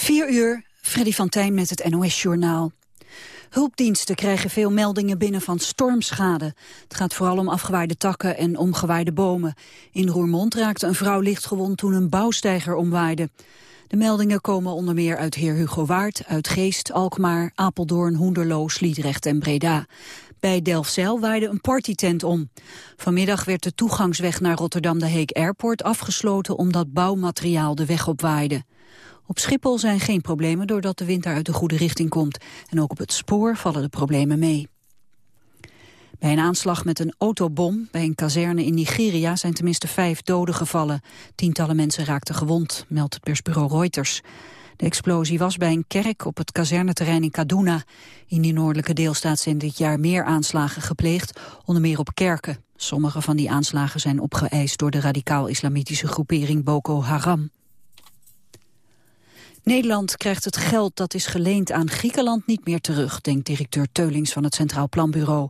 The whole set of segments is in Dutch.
4 uur, Freddy van Tijn met het NOS-journaal. Hulpdiensten krijgen veel meldingen binnen van stormschade. Het gaat vooral om afgewaaide takken en omgewaaide bomen. In Roermond raakte een vrouw lichtgewond toen een bouwsteiger omwaaide. De meldingen komen onder meer uit Heer Hugo Waard, uit Geest, Alkmaar, Apeldoorn, Hoenderloo, Sliedrecht en Breda. Bij Delfzijl waaide een partytent om. Vanmiddag werd de toegangsweg naar Rotterdam de Heek Airport afgesloten omdat bouwmateriaal de weg opwaaide. Op Schiphol zijn geen problemen doordat de wind daar uit de goede richting komt. En ook op het spoor vallen de problemen mee. Bij een aanslag met een autobom bij een kazerne in Nigeria zijn tenminste vijf doden gevallen. Tientallen mensen raakten gewond, meldt het persbureau Reuters. De explosie was bij een kerk op het kazerneterrein in Kaduna. In die noordelijke deelstaat zijn dit jaar meer aanslagen gepleegd, onder meer op kerken. Sommige van die aanslagen zijn opgeëist door de radicaal-islamitische groepering Boko Haram. Nederland krijgt het geld dat is geleend aan Griekenland niet meer terug, denkt directeur Teulings van het Centraal Planbureau.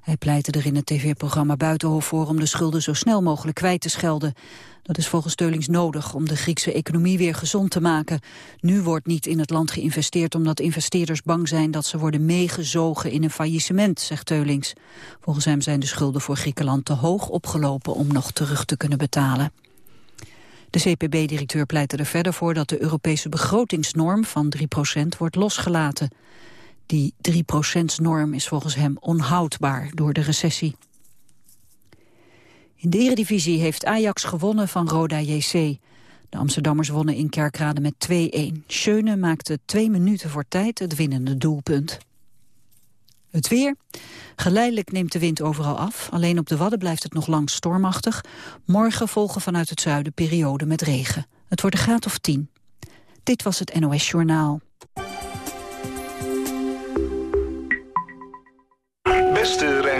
Hij pleitte er in het tv-programma Buitenhof voor om de schulden zo snel mogelijk kwijt te schelden. Dat is volgens Teulings nodig om de Griekse economie weer gezond te maken. Nu wordt niet in het land geïnvesteerd omdat investeerders bang zijn dat ze worden meegezogen in een faillissement, zegt Teulings. Volgens hem zijn de schulden voor Griekenland te hoog opgelopen om nog terug te kunnen betalen. De CPB-directeur pleitte er verder voor dat de Europese begrotingsnorm van 3% wordt losgelaten. Die 3%-norm is volgens hem onhoudbaar door de recessie. In de eredivisie heeft Ajax gewonnen van Roda JC. De Amsterdammers wonnen in Kerkrade met 2-1. Schöne maakte twee minuten voor tijd het winnende doelpunt. Het weer. Geleidelijk neemt de wind overal af. Alleen op de Wadden blijft het nog lang stormachtig. Morgen volgen vanuit het zuiden perioden met regen. Het wordt een graad of 10. Dit was het NOS Journaal.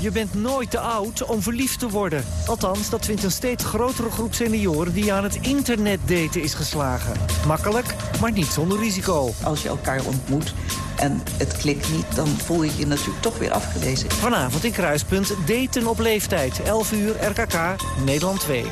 Je bent nooit te oud om verliefd te worden. Althans, dat vindt een steeds grotere groep senioren die aan het internet daten is geslagen. Makkelijk, maar niet zonder risico. Als je elkaar ontmoet en het klikt niet, dan voel je je natuurlijk toch weer afgewezen. Vanavond in Kruispunt daten op leeftijd. 11 uur, RKK, Nederland 2.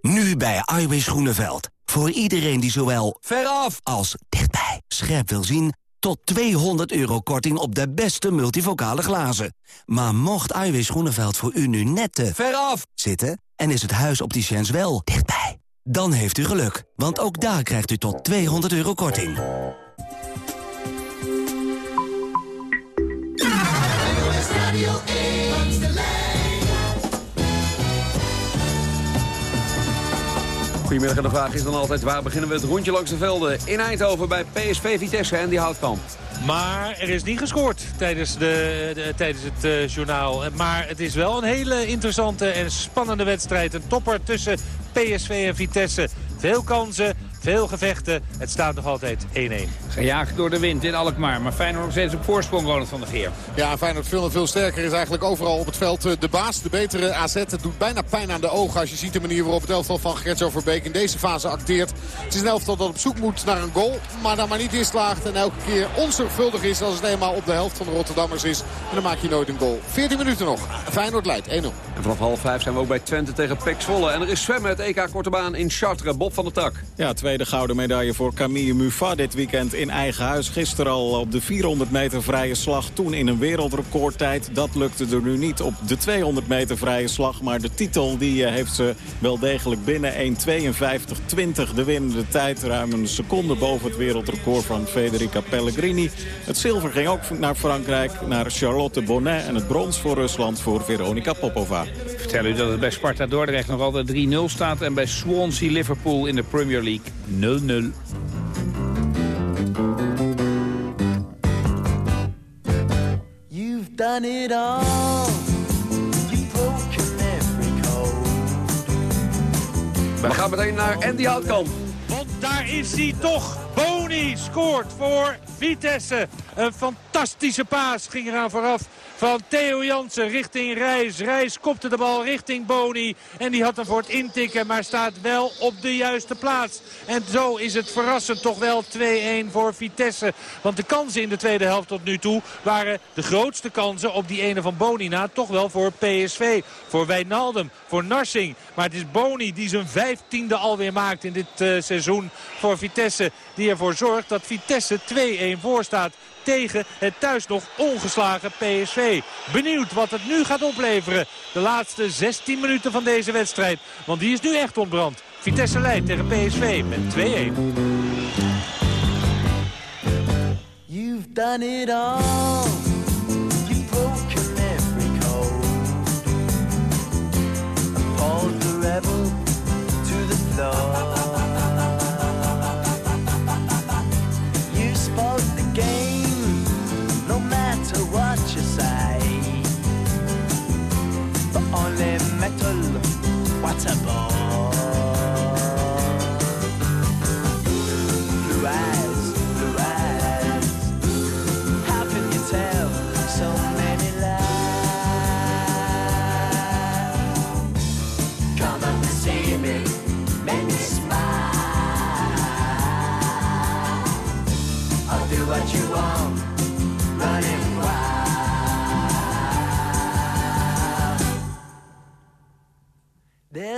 Nu bij Iwis Groeneveld. Voor iedereen die zowel veraf als dichtbij scherp wil zien tot 200 euro korting op de beste multivocale glazen. Maar mocht Iwis Groeneveld voor u nu net te veraf zitten... en is het huis op die chance wel dichtbij... dan heeft u geluk, want ook daar krijgt u tot 200 euro korting. Goedemiddag, de vraag is dan altijd, waar beginnen we het rondje langs de velden? In Eindhoven bij PSV Vitesse en die houtkamp. Maar er is niet gescoord tijdens, de, de tijdens het uh, journaal. Maar het is wel een hele interessante en spannende wedstrijd. Een topper tussen PSV en Vitesse. Veel kansen, veel gevechten. Het staat nog altijd 1-1. Gejaagd door de wind in Alkmaar. Maar Feyenoord nog steeds op voorsprong, Ronald van der Geer. Ja, Feyenoord veel en veel sterker is eigenlijk overal op het veld. De baas, de betere AZ. Het doet bijna pijn aan de ogen als je ziet de manier waarop het elftal van Gertjo Verbeek in deze fase acteert. Het is een elftal dat op zoek moet naar een goal. Maar daar maar niet in slaagt. En elke keer onzorgvuldig is als het eenmaal op de helft van de Rotterdammers is. En dan maak je nooit een goal. 14 minuten nog. Feyenoord leidt 1-0. En vanaf half vijf zijn we ook bij Twente tegen Pek Zwolle. En er is zwemmen het EK Korte Baan in Chartres. Bob van der Tak. Ja, tweede gouden medaille voor Camille Muffat dit weekend in eigen huis. Gisteren al op de 400 meter vrije slag. Toen in een wereldrecordtijd. Dat lukte er nu niet op de 200 meter vrije slag. Maar de titel die eh, heeft ze wel degelijk binnen. 1.52.20 de winnende tijd. Ruim een seconde boven het wereldrecord van Federica Pellegrini. Het zilver ging ook naar Frankrijk. Naar Charlotte Bonnet. En het brons voor Rusland voor Veronica Popova. Vertel u dat het bij Sparta Dordrecht nog altijd 3-0 staat. En bij Swansea Liverpool in de Premier League 0-0. You've done it all. You've broken every code. We gaan meteen naar Andy Houtkamp. Want daar is hij toch. Boni scoort voor Vitesse. Een fantastische paas ging eraan vooraf van Theo Jansen richting Reis. Reis kopte de bal richting Boni. En die had hem voor het intikken, maar staat wel op de juiste plaats. En zo is het verrassend toch wel 2-1 voor Vitesse. Want de kansen in de tweede helft tot nu toe waren de grootste kansen op die ene van Boni na. Toch wel voor PSV, voor Wijnaldum, voor Narsing. Maar het is Boni die zijn vijftiende alweer maakt in dit uh, seizoen voor Vitesse. Die ervoor zorgt dat Vitesse 2-1 voor staat tegen het thuis nog ongeslagen PSV. Benieuwd wat het nu gaat opleveren. De laatste 16 minuten van deze wedstrijd. Want die is nu echt ontbrand. Vitesse leidt tegen PSV met 2-1. You've done it all. You've broken every code. Appalled the rebel to the floor.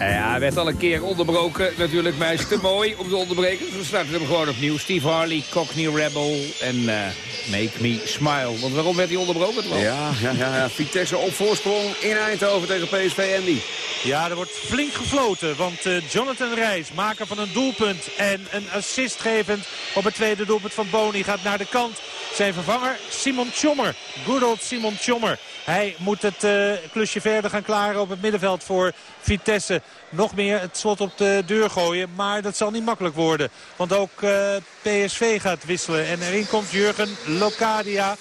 Ja, hij werd al een keer onderbroken. Natuurlijk, maar hij is te mooi om te onderbreken. Dus we starten hem gewoon opnieuw. Steve Harley, Cockney Rebel en eh, Make Me Smile. Want waarom werd hij onderbroken? Ja, ja, ja, ja, Vitesse op voorsprong in Eindhoven tegen PSV Andy. Ja, er wordt flink gefloten. Want eh, Jonathan Reis, maker van een doelpunt en een assist gevend op het tweede doelpunt van Boni, gaat naar de kant. Zijn vervanger Simon Tjommer. Good old Simon Tjommer. Hij moet het uh, klusje verder gaan klaren op het middenveld voor Vitesse. Nog meer het slot op de deur gooien. Maar dat zal niet makkelijk worden. Want ook uh, PSV gaat wisselen. En erin komt Jurgen Locadia.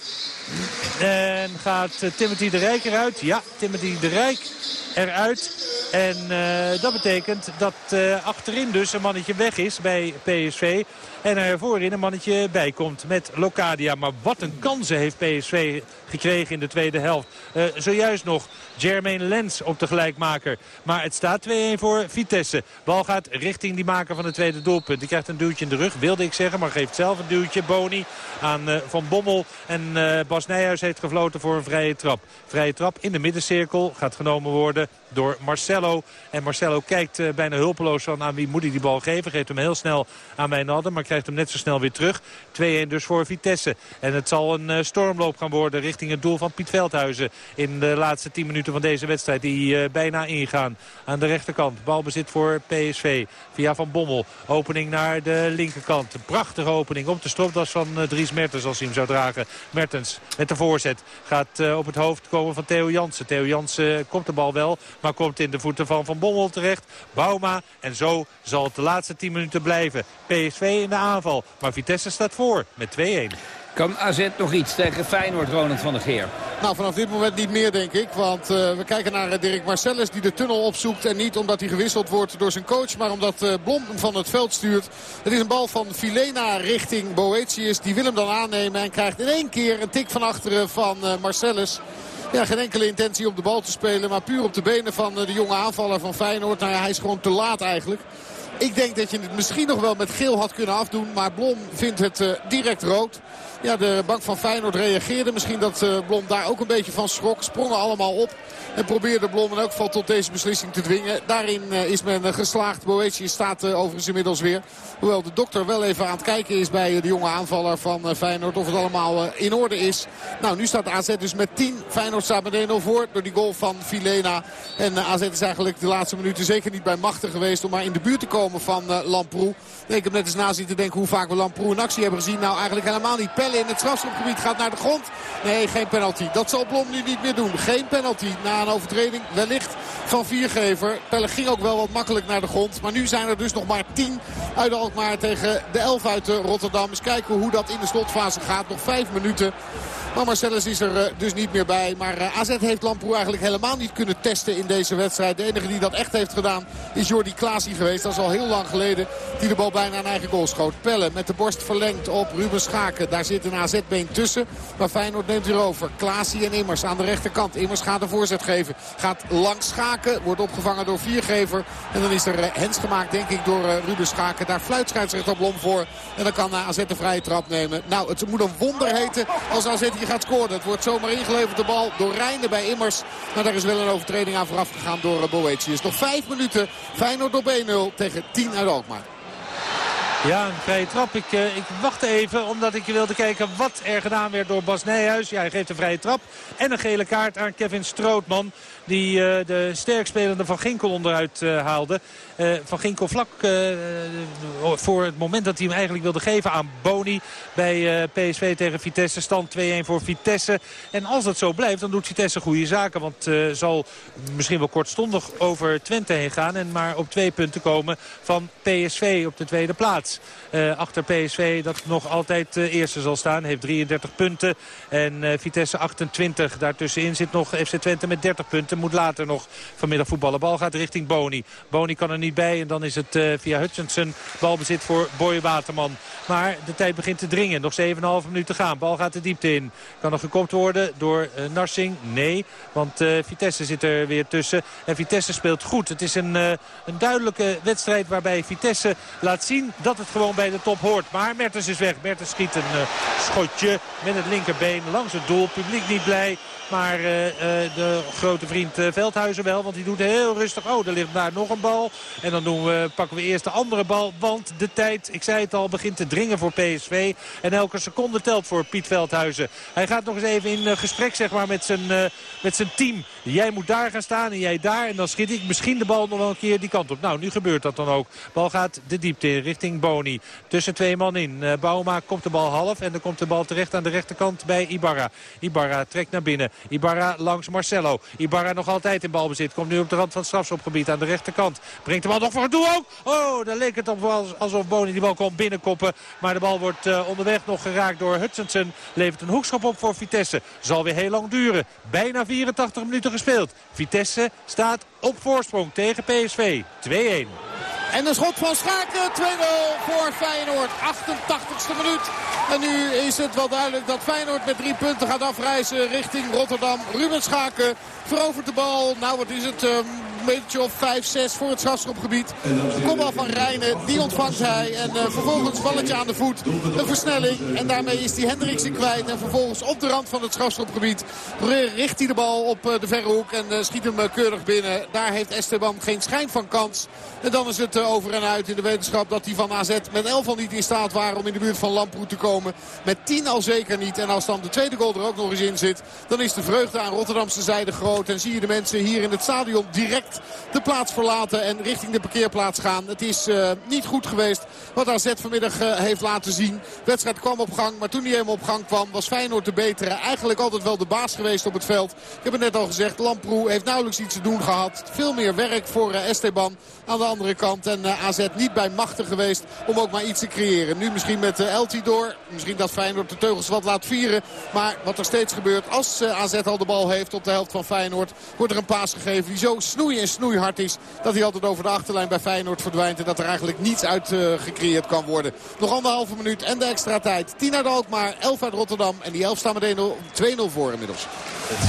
En gaat Timothy de Rijk eruit? Ja, Timothy de Rijk eruit. En uh, dat betekent dat uh, achterin dus een mannetje weg is bij PSV. En er voorin een mannetje bij komt met Locadia. Maar wat een kansen heeft PSV gekregen in de tweede helft. Zojuist nog Jermaine Lens op de gelijkmaker. Maar het staat 2-1 voor Vitesse. Bal gaat richting die maker van het tweede doelpunt. Die krijgt een duwtje in de rug, wilde ik zeggen. Maar geeft zelf een duwtje. Boni aan Van Bommel. En uh, Bas Nijhuis heeft gefloten voor een vrije trap. Vrije trap in de middencirkel gaat genomen worden door Marcelo. En Marcelo kijkt uh, bijna hulpeloos van aan wie moet hij die bal geven. Geeft hem heel snel aan Wijnaldum, maar krijgt hem net zo snel weer terug. 2-1 dus voor Vitesse. En het zal een uh, stormloop gaan worden richting het doel van Piet Veldhuizen. In de laatste 10 minuten van deze wedstrijd die uh, bijna ingaan. Aan de rechterkant. Balbezit voor PSV. Via Van Bommel. Opening naar de linkerkant. Prachtige opening op de stropdas van Dries Mertens als hij hem zou dragen. Mertens met de voorzet. Gaat op het hoofd komen van Theo Jansen. Theo Jansen komt de bal wel. Maar komt in de voeten van Van Bommel terecht. Bauma. En zo zal het de laatste 10 minuten blijven. PSV in de aanval. Maar Vitesse staat voor met 2-1. Kan AZ nog iets tegen Feyenoord, Ronald van der Geer? Nou, vanaf dit moment niet meer, denk ik. Want uh, we kijken naar uh, Dirk Marcellus die de tunnel opzoekt. En niet omdat hij gewisseld wordt door zijn coach, maar omdat uh, Blom hem van het veld stuurt. Het is een bal van Filena richting Boetius. Die wil hem dan aannemen en krijgt in één keer een tik van achteren van Marcellus. Ja, geen enkele intentie om de bal te spelen. Maar puur op de benen van de jonge aanvaller van Feyenoord. Nou hij is gewoon te laat eigenlijk. Ik denk dat je het misschien nog wel met geel had kunnen afdoen. Maar Blom vindt het uh, direct rood. Ja, de bank van Feyenoord reageerde. Misschien dat uh, Blom daar ook een beetje van schrok. Sprongen allemaal op. En probeerde Blom in elk geval tot deze beslissing te dwingen. Daarin uh, is men geslaagd. Boetius staat overigens inmiddels weer. Hoewel de dokter wel even aan het kijken is bij de jonge aanvaller van Feyenoord. Of het allemaal in orde is. Nou, nu staat AZ dus met 10. Feyenoord staat met 1-0 voor door die goal van Filena. En AZ is eigenlijk de laatste minuten zeker niet bij machten geweest om maar in de buurt te komen van Lamproe. Ik heb net eens na zitten denken hoe vaak we Lamproe in actie hebben gezien. Nou eigenlijk helemaal niet. Pelle in het strafschopgebied gaat naar de grond. Nee, geen penalty. Dat zal Blom nu niet meer doen. Geen penalty na een overtreding wellicht van viergever. Pelle ging ook wel wat makkelijk naar de grond. Maar nu zijn er dus nog maar 10 uit Alkmaar tegen de 11 uit Rotterdam. Eens kijken hoe dat in de slotfase gaat. Nog 5 minuten. Maar Marcellus is er uh, dus niet meer bij. Maar uh, AZ heeft Lamproe eigenlijk helemaal niet kunnen testen in deze wedstrijd. De enige die dat echt heeft gedaan is Jordi Klaasie geweest. Dat is al heel lang geleden die de bal bijna een eigen goal schoot. Pelle met de borst verlengd op Ruben Schaken. Daar zit een AZ-been tussen. Maar Feyenoord neemt weer over. Klaasie en Immers aan de rechterkant. Immers gaat een voorzet geven. Gaat langs Schaken. Wordt opgevangen door Viergever. En dan is er uh, hens gemaakt denk ik door Ruben Schaken. Daar fluit scheidsrechter Blom voor. En dan kan AZ de vrije trap nemen. Nou, het moet een wonder heten als AZ hier gaat scoren. Het wordt zomaar ingeleverd de bal door Reijnen bij Immers. Maar daar is wel een overtreding aan vooraf gegaan door Boetius. Nog vijf minuten. Feyenoord op 1-0 tegen 10 uit Alkmaar. Ja, een vrije trap. Ik, uh, ik wacht even omdat ik wilde kijken wat er gedaan werd door Bas Nijhuis. Ja, hij geeft een vrije trap en een gele kaart aan Kevin Strootman. Die uh, de sterkspelende Van Ginkel onderuit uh, haalde. van Ginkel vlak voor het moment dat hij hem eigenlijk wilde geven aan Boni. Bij PSV tegen Vitesse. Stand 2-1 voor Vitesse. En als dat zo blijft dan doet Vitesse goede zaken. Want zal misschien wel kortstondig over Twente heen gaan. En maar op twee punten komen van PSV op de tweede plaats. Uh, achter PSV dat nog altijd uh, eerste zal staan. Heeft 33 punten. En uh, Vitesse 28. Daartussenin zit nog FC Twente met 30 punten. Moet later nog vanmiddag voetballen. Bal gaat richting Boni. Boni kan er niet bij. En dan is het via Hutchinson balbezit voor Boy Waterman. Maar de tijd begint te dringen. Nog 7,5 minuten gaan. Bal gaat de diepte in. Kan er gekopt worden door Narsing? Nee. Want Vitesse zit er weer tussen. En Vitesse speelt goed. Het is een, een duidelijke wedstrijd waarbij Vitesse laat zien dat het gewoon bij de top hoort. Maar Mertens is weg. Mertens schiet een uh, schotje met het linkerbeen langs het doel. Publiek niet blij. Maar uh, uh, de grote vriend uh, Veldhuizen wel. Want die doet heel rustig. Oh, er ligt daar nog een bal. En dan doen we, pakken we eerst de andere bal. Want de tijd, ik zei het al, begint te dringen voor PSV. En elke seconde telt voor Piet Veldhuizen. Hij gaat nog eens even in gesprek zeg maar, met, zijn, met zijn team. Jij moet daar gaan staan en jij daar. En dan schiet ik misschien de bal nog wel een keer die kant op. Nou, nu gebeurt dat dan ook. Bal gaat de diepte in richting Bo Boni. Tussen twee man in. Bauma komt de bal half en dan komt de bal terecht aan de rechterkant bij Ibarra. Ibarra trekt naar binnen. Ibarra langs Marcelo. Ibarra nog altijd in balbezit. Komt nu op de rand van het strafschopgebied aan de rechterkant. Brengt de bal nog voor het doel ook. Oh, daar leek het op alsof Boni die bal kon binnenkoppen. Maar de bal wordt uh, onderweg nog geraakt door Hutchinson. Levert een hoekschop op voor Vitesse. Zal weer heel lang duren. Bijna 84 minuten gespeeld. Vitesse staat op voorsprong tegen PSV. 2-1. En een schot van Schaken, 2-0 voor Feyenoord. 88ste minuut. En nu is het wel duidelijk dat Feyenoord met drie punten gaat afreizen richting Rotterdam. Ruben Schaken verovert de bal. Nou, wat is het? Um, metertje of 5, 6 voor het strafschopgebied. Kopbal van Rijnen, die ontvangt hij. En uh, vervolgens balletje aan de voet. Een versnelling. En daarmee is hij Hendriksen kwijt. En vervolgens op de rand van het strafschopgebied richt hij de bal op uh, de verre hoek. En uh, schiet hem keurig binnen. Daar heeft Esteban geen schijn van kans. En dan is het over en uit in de wetenschap dat hij van AZ met 11 al niet in staat waren om in de buurt van Lamproe te komen. Met 10 al zeker niet. En als dan de tweede goal er ook nog eens in zit, dan is de vreugde aan Rotterdamse zijde groot. En zie je de mensen hier in het stadion direct de plaats verlaten en richting de parkeerplaats gaan. Het is uh, niet goed geweest wat AZ vanmiddag uh, heeft laten zien. De wedstrijd kwam op gang, maar toen hij helemaal op gang kwam was Feyenoord de betere. Eigenlijk altijd wel de baas geweest op het veld. Ik heb het net al gezegd, Lamproe heeft nauwelijks iets te doen gehad. Veel meer werk voor uh, Esteban aan de andere kant. En AZ niet bij machten geweest om ook maar iets te creëren. Nu misschien met uh, Eltidoor. Misschien dat Feyenoord de teugels wat laat vieren. Maar wat er steeds gebeurt als AZ al de bal heeft op de helft van Feyenoord. Wordt er een paas gegeven die zo snoei en snoeihard is. Dat hij altijd over de achterlijn bij Feyenoord verdwijnt. En dat er eigenlijk niets uit uh, gecreëerd kan worden. Nog anderhalve minuut en de extra tijd. 10 uit Alkmaar, 11 uit Rotterdam. En die 11 staan meteen 2-0 voor inmiddels.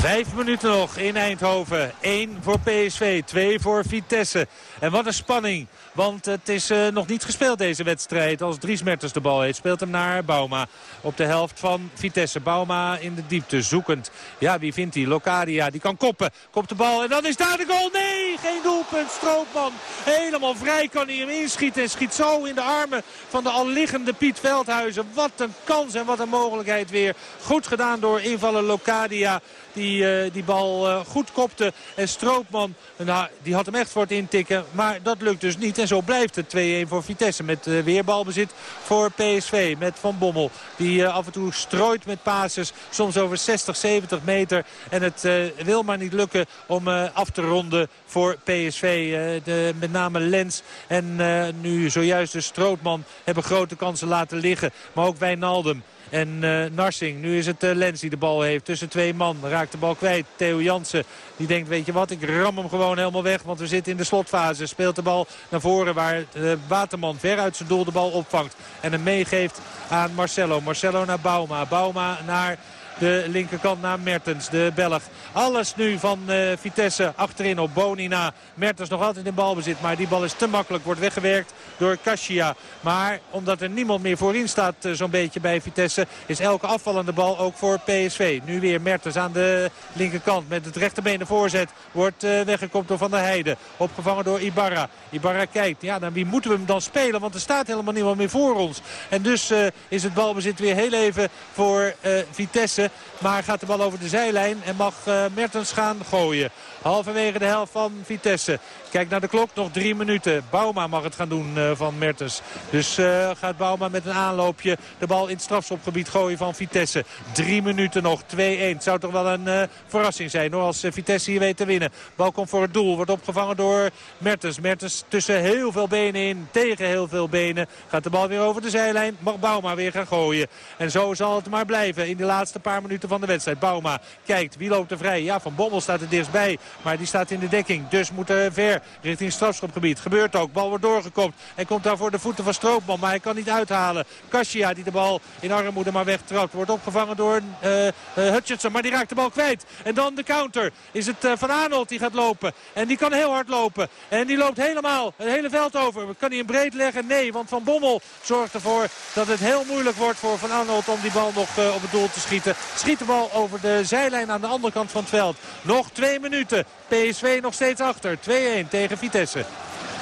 Vijf minuten nog in Eindhoven. 1 voor PSV, 2 voor Vitesse. En wat een spanning. Want het is uh, nog niet gespeeld deze wedstrijd. Als Dries Mertens de bal heeft, speelt hem naar Bauma. Op de helft van Vitesse. Bauma in de diepte, zoekend. Ja, wie vindt hij? Locadia, die kan koppen. Kopt de bal en dan is daar de goal. Nee, geen doelpunt. Stroopman helemaal vrij kan hij hem inschieten. En schiet zo in de armen van de al liggende Piet Veldhuizen. Wat een kans en wat een mogelijkheid weer. Goed gedaan door invaller Locadia die uh, die bal uh, goed kopte. En Stroopman, nou, die had hem echt voor het intikken. Maar dat lukt dus niet. En zo blijft het 2-1 voor Vitesse. Met uh, weer balbezit voor PSV. Met Van Bommel. Die af en toe strooit met passes. Soms over 60, 70 meter. En het wil maar niet lukken om af te ronden voor PSV. De, met name Lens en nu zojuist de Strootman hebben grote kansen laten liggen. Maar ook Wijnaldum. En uh, Narsing, nu is het uh, Lens die de bal heeft. Tussen twee man raakt de bal kwijt. Theo Jansen, die denkt, weet je wat, ik ram hem gewoon helemaal weg. Want we zitten in de slotfase. Speelt de bal naar voren waar uh, Waterman ver uit zijn doel de bal opvangt. En hem meegeeft aan Marcelo. Marcelo naar Bauma. Bauma naar de linkerkant naar Mertens, de Belg. Alles nu van uh, Vitesse achterin op Bonina. Mertens nog altijd in balbezit, maar die bal is te makkelijk. Wordt weggewerkt door Kasia. Maar omdat er niemand meer voorin staat uh, zo'n beetje bij Vitesse... is elke afvallende bal ook voor PSV. Nu weer Mertens aan de linkerkant met het rechterbeen de voorzet. Wordt uh, weggekomen door Van der Heijden. Opgevangen door Ibarra. Ibarra kijkt, ja, dan wie moeten we hem dan spelen? Want er staat helemaal niemand meer voor ons. En dus is het balbezit weer heel even voor Vitesse. Maar gaat de bal over de zijlijn en mag uh, Mertens gaan gooien. Halverwege de helft van Vitesse. Kijk naar de klok, nog drie minuten. Bauma mag het gaan doen uh, van Mertens. Dus uh, gaat Bauma met een aanloopje de bal in het strafschopgebied gooien van Vitesse. Drie minuten nog, 2-1. Het zou toch wel een uh, verrassing zijn hoor, als Vitesse hier weet te winnen. Bal komt voor het doel, wordt opgevangen door Mertens. Mertens tussen heel veel benen in, tegen heel veel benen. Gaat de bal weer over de zijlijn, mag Bauma weer gaan gooien. En zo zal het maar blijven in de laatste paar minuten van de wedstrijd. Bauma kijkt, wie loopt er vrij? Ja, Van Bommel staat er dichtstbij. Maar die staat in de dekking. Dus moet er ver richting strafschopgebied. Gebeurt ook. Bal wordt doorgekopt. En komt daar voor de voeten van Stroopman. Maar hij kan niet uithalen. Kasia die de bal in armoede maar wegtrapt. Wordt opgevangen door uh, Hutchinson. Maar die raakt de bal kwijt. En dan de counter. Is het uh, Van Arnold die gaat lopen. En die kan heel hard lopen. En die loopt helemaal het hele veld over. Kan hij hem breed leggen? Nee. Want Van Bommel zorgt ervoor dat het heel moeilijk wordt voor Van Arnold om die bal nog op het doel te schieten. Schiet de bal over de zijlijn aan de andere kant van het veld. Nog twee minuten. PSV nog steeds achter. 2-1 tegen Vitesse.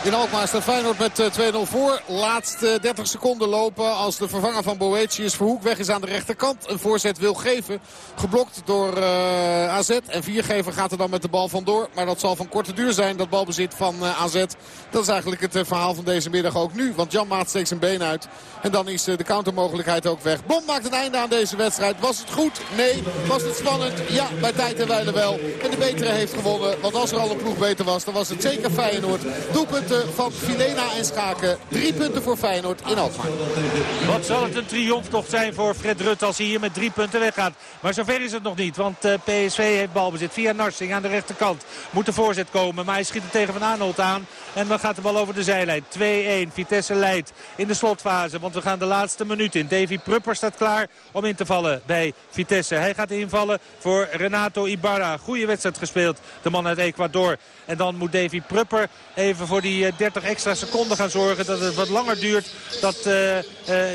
In Alkmaar staat Feyenoord met eh, 2-0 voor. Laatste 30 seconden lopen als de vervanger van Boetius Verhoek weg is aan de rechterkant. Een voorzet wil geven. Geblokt door uh, AZ. En Viergever gaat er dan met de bal vandoor. Maar dat zal van korte duur zijn, dat balbezit van AZ. Dat is eigenlijk het verhaal van deze middag ook nu. Want Jan Maat steekt zijn been uit. En dan is de countermogelijkheid ook weg. Bom maakt een einde aan deze wedstrijd. Was het goed? Nee. Was het spannend? Ja, bij tijd en wijle wel. En de betere heeft gewonnen. Want als er al een ploeg beter was, dan was het zeker Feyenoord. Van Filena en Schaken. Drie punten voor Feyenoord in Alkmaar. Wat zal het een triomftocht zijn voor Fred Rutte als hij hier met drie punten weggaat. Maar zover is het nog niet. Want uh, PSV heeft balbezit via Narsing aan de rechterkant. Moet de voorzet komen. Maar hij schiet er tegen Van Aanholt aan. En dan gaat de bal over de zijlijn. 2-1. Vitesse leidt in de slotfase. Want we gaan de laatste minuut in. Davy Prupper staat klaar om in te vallen bij Vitesse. Hij gaat invallen voor Renato Ibarra. Goede wedstrijd gespeeld. De man uit Ecuador. En dan moet Davy Prupper even voor die 30 extra seconden gaan zorgen. Dat het wat langer duurt. Dat, uh, uh,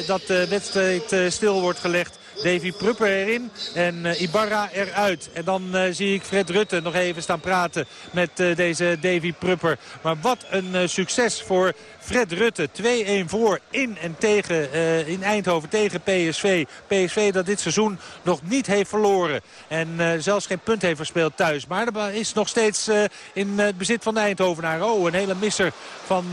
dat de wedstrijd stil wordt gelegd. Davy Prupper erin en uh, Ibarra eruit. En dan uh, zie ik Fred Rutte nog even staan praten met uh, deze Davy Prupper. Maar wat een succes voor Fred Rutte. 2-1 voor in en tegen in Eindhoven tegen PSV. PSV dat dit seizoen nog niet heeft verloren. En zelfs geen punt heeft verspeeld thuis. Maar er is nog steeds in het bezit van de Eindhovenaren. Oh, een hele misser van...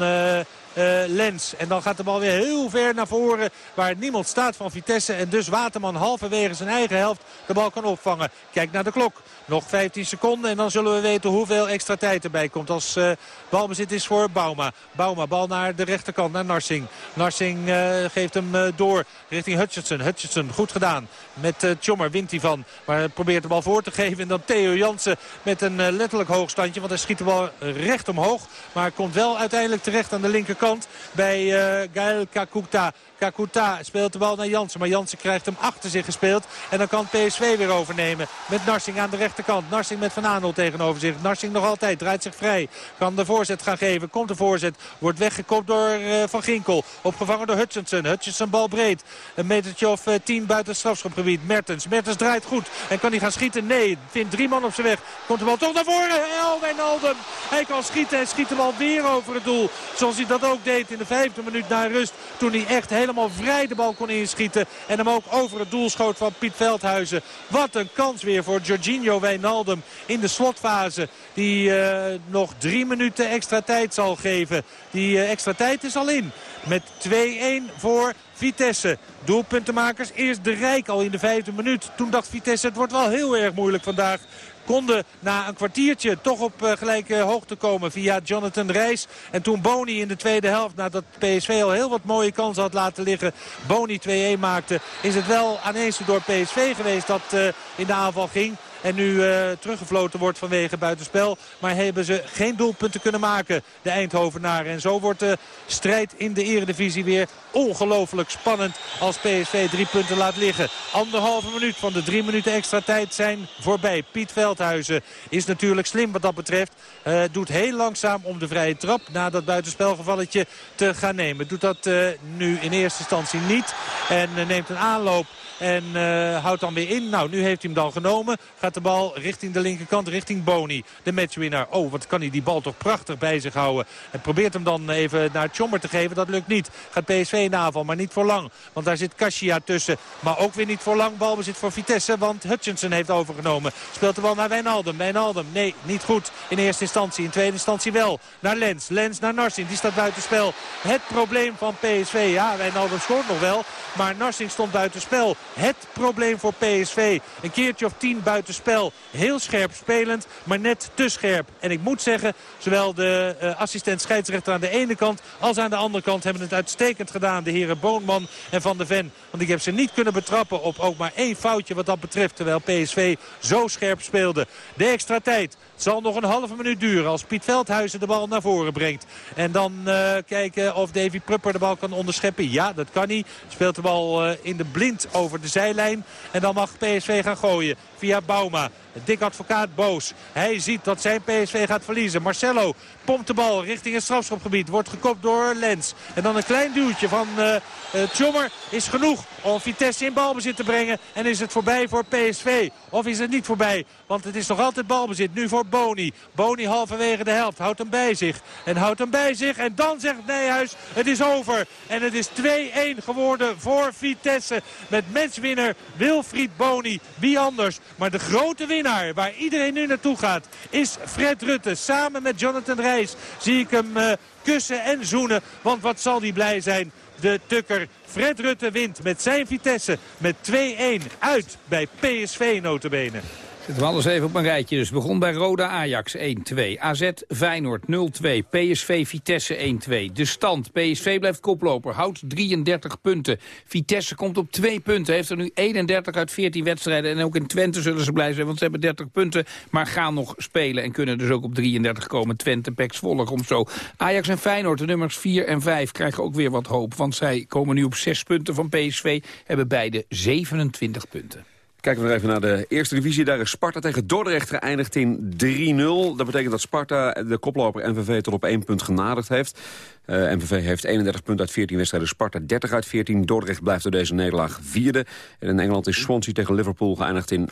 Uh, Lens. En dan gaat de bal weer heel ver naar voren waar niemand staat van Vitesse. En dus Waterman halverwege zijn eigen helft de bal kan opvangen. Kijk naar de klok. Nog 15 seconden en dan zullen we weten hoeveel extra tijd erbij komt. Als uh, balbezit is voor Bauma. Bauma, bal naar de rechterkant, naar Narsing. Narsing uh, geeft hem door richting Hutchinson. Hutchinson, goed gedaan. Met uh, Tjommer wint hij van. Maar probeert de bal voor te geven. En dan Theo Jansen met een letterlijk hoogstandje. Want hij schiet de bal recht omhoog. Maar komt wel uiteindelijk terecht aan de linkerkant bij Gael Kakuta. Kakuta speelt de bal naar Jansen. Maar Jansen krijgt hem achter zich gespeeld. En dan kan PSV weer overnemen. Met Narsing aan de rechterkant. Narsing met Van Aanholt tegenover zich. Narsing nog altijd. Draait zich vrij. Kan de voorzet gaan geven. Komt de voorzet. Wordt weggekopt door uh, Van Ginkel. Opgevangen door Hutchinson. Hutchinson bal breed. Een metertje of uh, tien buiten het strafschopgebied. Mertens. Mertens draait goed. En kan hij gaan schieten? Nee. Vindt drie man op zijn weg. Komt de bal toch naar voren. El Wijnaldum. Hij kan schieten. En schiet de bal weer over het doel. Zoals hij dat ook deed in de vijfde minuut na rust. Toen hij echt helemaal helemaal vrij de bal kon inschieten. En hem ook over het doel schoot van Piet Veldhuizen. Wat een kans weer voor Jorginho Wijnaldum in de slotfase. Die uh, nog drie minuten extra tijd zal geven. Die uh, extra tijd is al in. Met 2-1 voor Vitesse. Doelpuntenmakers. Eerst de Rijk al in de vijfde minuut. Toen dacht Vitesse het wordt wel heel erg moeilijk vandaag konden na een kwartiertje toch op uh, gelijke hoogte komen via Jonathan Reis. En toen Boni in de tweede helft, nadat PSV al heel wat mooie kansen had laten liggen, Boni 2-1 maakte, is het wel aaneens door PSV geweest dat uh, in de aanval ging. En nu uh, teruggefloten wordt vanwege buitenspel. Maar hebben ze geen doelpunten kunnen maken, de Eindhovenaren. En zo wordt de strijd in de eredivisie weer ongelooflijk spannend als PSV drie punten laat liggen. Anderhalve minuut van de drie minuten extra tijd zijn voorbij. Piet Veldhuizen is natuurlijk slim wat dat betreft. Uh, doet heel langzaam om de vrije trap na dat buitenspelgevalletje te gaan nemen. Doet dat uh, nu in eerste instantie niet. En neemt een aanloop en uh, houdt dan weer in. Nou, nu heeft hij hem dan genomen. Gaat de bal richting de linkerkant, richting Boni. De matchwinnaar. Oh, wat kan hij die bal toch prachtig bij zich houden. En probeert hem dan even naar Tjommer te geven. Dat lukt niet. Gaat PSV in aanval, maar niet voor lang. Want daar zit Kasia tussen. Maar ook weer niet voor lang. Balbezit voor Vitesse, want Hutchinson heeft overgenomen. Speelt de bal naar Wijnaldum. Wijnaldum, nee, niet goed. In eerste instantie. In tweede instantie wel. Naar Lens. Lens naar Narsing. Die staat buitenspel. Het probleem van PSV. Ja, Wijnaldum scoort nog wel. Maar Narsing stond buitenspel. Het probleem voor PSV. Een keertje of tien buitenspel. Heel scherp spelend, maar net te scherp. En ik moet zeggen, zowel de uh, assistent scheidsrechter aan de ene kant... als aan de andere kant hebben het uitstekend gedaan. De heren Boonman en Van der Ven. Want ik heb ze niet kunnen betrappen op ook maar één foutje wat dat betreft. Terwijl PSV zo scherp speelde. De extra tijd. Het zal nog een halve minuut duren als Piet Veldhuizen de bal naar voren brengt. En dan uh, kijken of Davy Prupper de bal kan onderscheppen. Ja, dat kan hij. Speelt de bal uh, in de blind over de zijlijn. En dan mag PSV gaan gooien via Bauma. Dik Advocaat boos. Hij ziet dat zijn PSV gaat verliezen. Marcelo pompt de bal richting het strafschopgebied. Wordt gekopt door Lens. En dan een klein duwtje van uh, is genoeg om Vitesse in balbezit te brengen. En is het voorbij voor PSV. Of is het niet voorbij? Want het is nog altijd balbezit. Nu voor Boni. Boni halverwege de helft. Houdt hem bij zich. En houdt hem bij zich. En dan zegt Nijhuis het is over. En het is 2-1 geworden voor Vitesse. Met matchwinner Wilfried Boni. Wie anders? Maar de grote winnaar waar iedereen nu naartoe gaat is Fred Rutte. Samen met Jonathan Reis zie ik hem uh, kussen en zoenen. Want wat zal die blij zijn. De tukker Fred Rutte wint met zijn Vitesse met 2-1 uit bij PSV notabene. Zitten we alles even op een rijtje. Dus begon bij Roda Ajax 1-2. AZ Feyenoord 0-2. PSV Vitesse 1-2. De stand. PSV blijft koploper. Houdt 33 punten. Vitesse komt op 2 punten. Heeft er nu 31 uit 14 wedstrijden. En ook in Twente zullen ze blij zijn. Want ze hebben 30 punten. Maar gaan nog spelen. En kunnen dus ook op 33 komen. Twente, Pek Zwolle komt zo. Ajax en Feyenoord, de nummers 4 en 5, krijgen ook weer wat hoop. Want zij komen nu op 6 punten van PSV. Hebben beide 27 punten. Kijken we nog even naar de eerste divisie. Daar is Sparta tegen Dordrecht geëindigd in 3-0. Dat betekent dat Sparta de koploper NVV tot op één punt genaderd heeft. Uh, MVV heeft 31 punten uit 14 wedstrijden. Sparta 30 uit 14. Dordrecht blijft door deze nederlaag vierde. En in Engeland is Swansea tegen Liverpool geëindigd in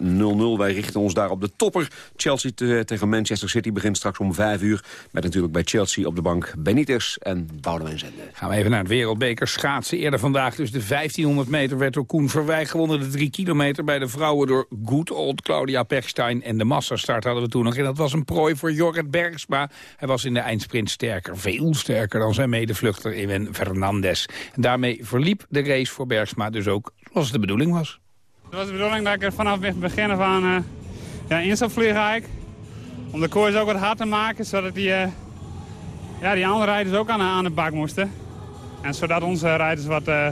0-0. Wij richten ons daar op de topper. Chelsea tegen Manchester City begint straks om 5 uur. Met natuurlijk bij Chelsea op de bank Benitez en Boudewijn Zende. Gaan we even naar het wereldbeker schaatsen. Eerder vandaag dus de 1500 meter werd door Koen Verwij gewonnen. De 3 kilometer bij de vrouwen door good old Claudia Pechstein. En de massastart hadden we toen nog. En dat was een prooi voor Jorrit Bergsma. Hij was in de eindsprint sterker, veel sterker dan zijn medevluchter Ewen Fernandez. En daarmee verliep de race voor Bergsma dus ook zoals de bedoeling was. Het was de bedoeling dat ik er vanaf het begin van uh, ja, in zou vliegen eigenlijk. Om de koers ook wat hard te maken, zodat die, uh, ja, die andere rijders ook aan, aan de bak moesten. En zodat onze rijders wat uh,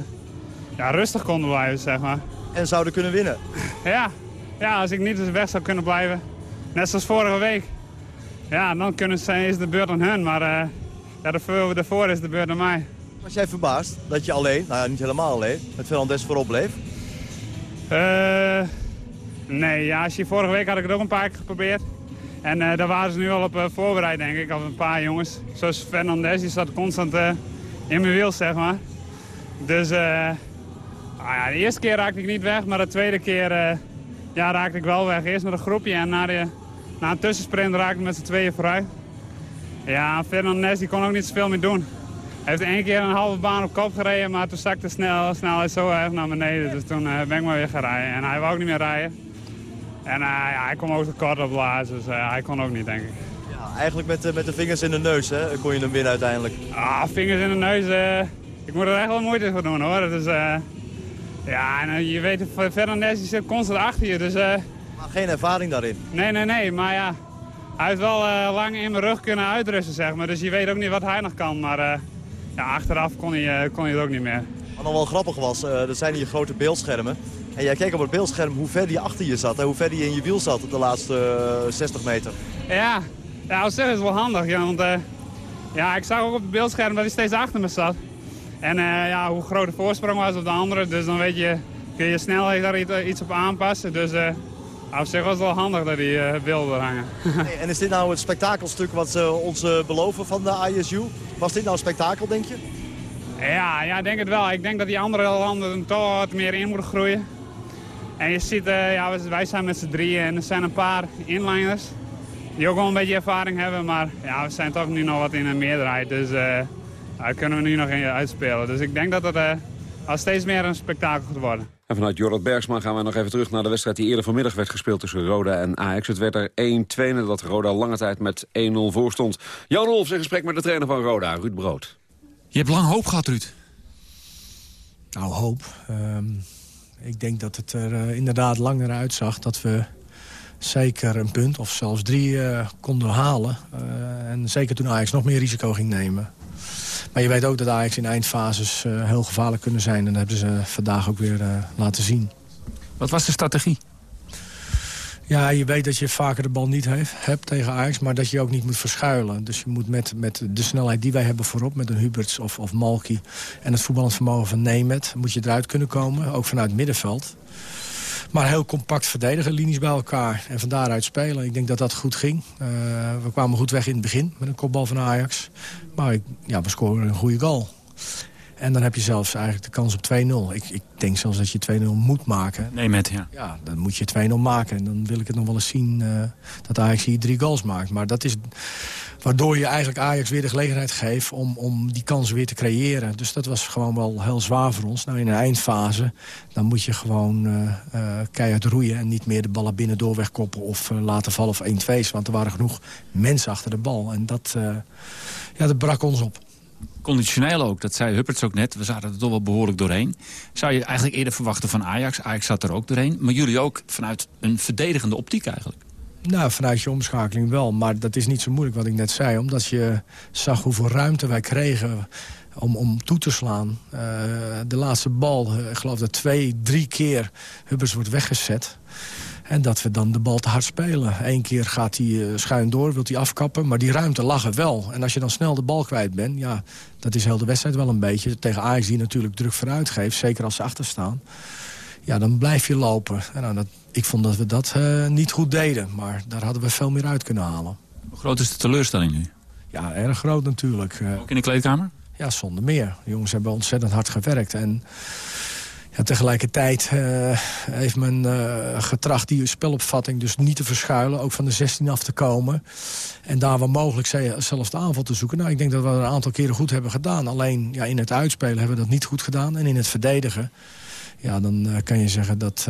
ja, rustig konden blijven, zeg maar. En zouden kunnen winnen? Ja, ja als ik niet eens weg zou kunnen blijven, net zoals vorige week. Ja, dan kunnen ze, is de beurt aan hun, maar ja, daarvoor, daarvoor is de beurt aan mij. Was jij verbaasd dat je alleen, nou ja, niet helemaal alleen, met Fernandes voorop bleef? Uh, nee, ja, als je, vorige week had ik het ook een paar keer geprobeerd. En uh, daar waren ze nu al op uh, voorbereid, denk ik, al een paar jongens. Zoals Fernandes, die zat constant in mijn wiel, zeg maar. Dus nou ja, de eerste keer raakte ik niet weg, maar de tweede keer ja, raakte ik wel weg. Eerst met een groepje en na, de, na een tussensprint raakte ik met z'n tweeën vooruit. Ja, Fernandez die kon ook niet zoveel meer doen. Hij heeft één keer een halve baan op kop gereden, maar toen zakte snel, snelheid zo erg naar beneden. Dus toen uh, ben ik maar weer gaan rijden. En hij wou ook niet meer rijden. En uh, ja, hij kon ook te kort op blazen, dus uh, hij kon ook niet, denk ik. Ja, eigenlijk met, met de vingers in de neus, hè, kon je hem winnen uiteindelijk. Ah, vingers in de neus, ik moet er echt wel moeite voor doen, hoor. Dus, ja, en je weet, Fernandez zit constant achter je, dus... maar geen ervaring daarin? Nee, nee, nee, maar ja, hij heeft wel uh, lang in mijn rug kunnen uitrusten, zeg maar. Dus je weet ook niet wat hij nog kan. Maar uh, ja, achteraf kon hij, uh, kon hij het ook niet meer. Wat nog wel grappig was, dat zijn hier grote beeldschermen. En jij keek op het beeldscherm hoe ver die achter je zat. En hoe ver die in je wiel zat de laatste 60 meter. Ja, ja op zich is het wel handig. Ja, want ja, ik zag ook op het beeldscherm dat hij steeds achter me zat. En ja, hoe groot de voorsprong was op de andere. Dus dan weet je, kun je snelheid daar iets op aanpassen. Dus op zich was het wel handig dat die uh, beelden hangen. hey, en is dit nou het spektakelstuk wat ze ons uh, beloven van de ISU? Was dit nou een spektakel, denk je? Ja, ja, ik denk het wel. Ik denk dat die andere landen toch wat meer in moeten groeien. En je ziet, uh, ja, wij zijn met z'n drieën en er zijn een paar inliners die ook wel een beetje ervaring hebben. Maar ja, we zijn toch nu nog wat in een meerderheid, dus daar kunnen we nu nog in uitspelen. Dus ik denk dat het al steeds meer een spektakel gaat worden. En vanuit Jorrit Bergsma gaan we nog even terug naar de wedstrijd... die eerder vanmiddag werd gespeeld tussen Roda en Ajax. Het werd er 1-2 nadat Roda lange tijd met 1-0 voor stond. Jan Rolfs in gesprek met de trainer van Roda, Ruud Brood. Je hebt lang hoop gehad, Ruud. Nou, hoop. Ehm, ik denk dat het er uh, inderdaad langer uitzag dat we zeker een punt of zelfs drie uh, konden halen. Uh, en zeker toen Ajax nog meer risico ging nemen. Maar je weet ook dat Ajax in eindfases uh, heel gevaarlijk kunnen zijn. En dat hebben ze vandaag ook weer uh, laten zien. Wat was de strategie? Ja, je weet dat je vaker de bal niet heeft, hebt tegen Ajax... maar dat je ook niet moet verschuilen. Dus je moet met, met de snelheid die wij hebben voorop... met een Huberts of, of Malky en het voetballend vermogen van Nemet... moet je eruit kunnen komen, ook vanuit het middenveld. Maar heel compact verdedigen, linies bij elkaar. En van daaruit spelen. Ik denk dat dat goed ging. Uh, we kwamen goed weg in het begin met een kopbal van Ajax. Maar ik, ja, we scoren een goede goal. En dan heb je zelfs eigenlijk de kans op 2-0. Ik, ik, denk zelfs dat je 2-0 moet maken. Nee, met, ja. Ja, dan moet je 2-0 maken. En dan wil ik het nog wel eens zien uh, dat Ajax hier drie goals maakt. Maar dat is waardoor je eigenlijk Ajax weer de gelegenheid geeft... om, om die kans weer te creëren. Dus dat was gewoon wel heel zwaar voor ons. Nou, in een eindfase dan moet je gewoon uh, uh, keihard roeien... en niet meer de ballen binnen doorweg koppen of laten vallen of 1-2's. Want er waren genoeg mensen achter de bal. En dat, ja, dat brak ons op conditioneel ook. Dat zei Hupperts ook net. We zaten er toch wel behoorlijk doorheen. Zou je eigenlijk eerder verwachten van Ajax. Ajax zat er ook doorheen. Maar jullie ook vanuit een verdedigende optiek eigenlijk. Nou, vanuit je omschakeling wel. Maar dat is niet zo moeilijk wat ik net zei. Omdat je zag hoeveel ruimte wij kregen om, om toe te slaan. Uh, de laatste bal, uh, ik geloof dat twee, drie keer Hubbers wordt weggezet. En dat we dan de bal te hard spelen. Eén keer gaat hij uh, schuin door, wil hij afkappen. Maar die ruimte lag er wel. En als je dan snel de bal kwijt bent... ja, dat is heel de wedstrijd wel een beetje. Tegen Ajax die natuurlijk druk vooruit geeft. Zeker als ze achter staan. Ja, dan blijf je lopen. En nou, dat, ik vond dat we dat uh, niet goed deden. Maar daar hadden we veel meer uit kunnen halen. Hoe groot is de teleurstelling nu? Ja, erg groot natuurlijk. Uh, Ook in de kleedkamer? Ja, zonder meer. De jongens hebben ontzettend hard gewerkt. En ja, tegelijkertijd uh, heeft men uh, getracht die spelopvatting dus niet te verschuilen. Ook van de 16 af te komen. En daar waar mogelijk zelfs de aanval te zoeken. Nou, ik denk dat we dat een aantal keren goed hebben gedaan. Alleen ja, in het uitspelen hebben we dat niet goed gedaan. En in het verdedigen ja, dan uh, kan je zeggen dat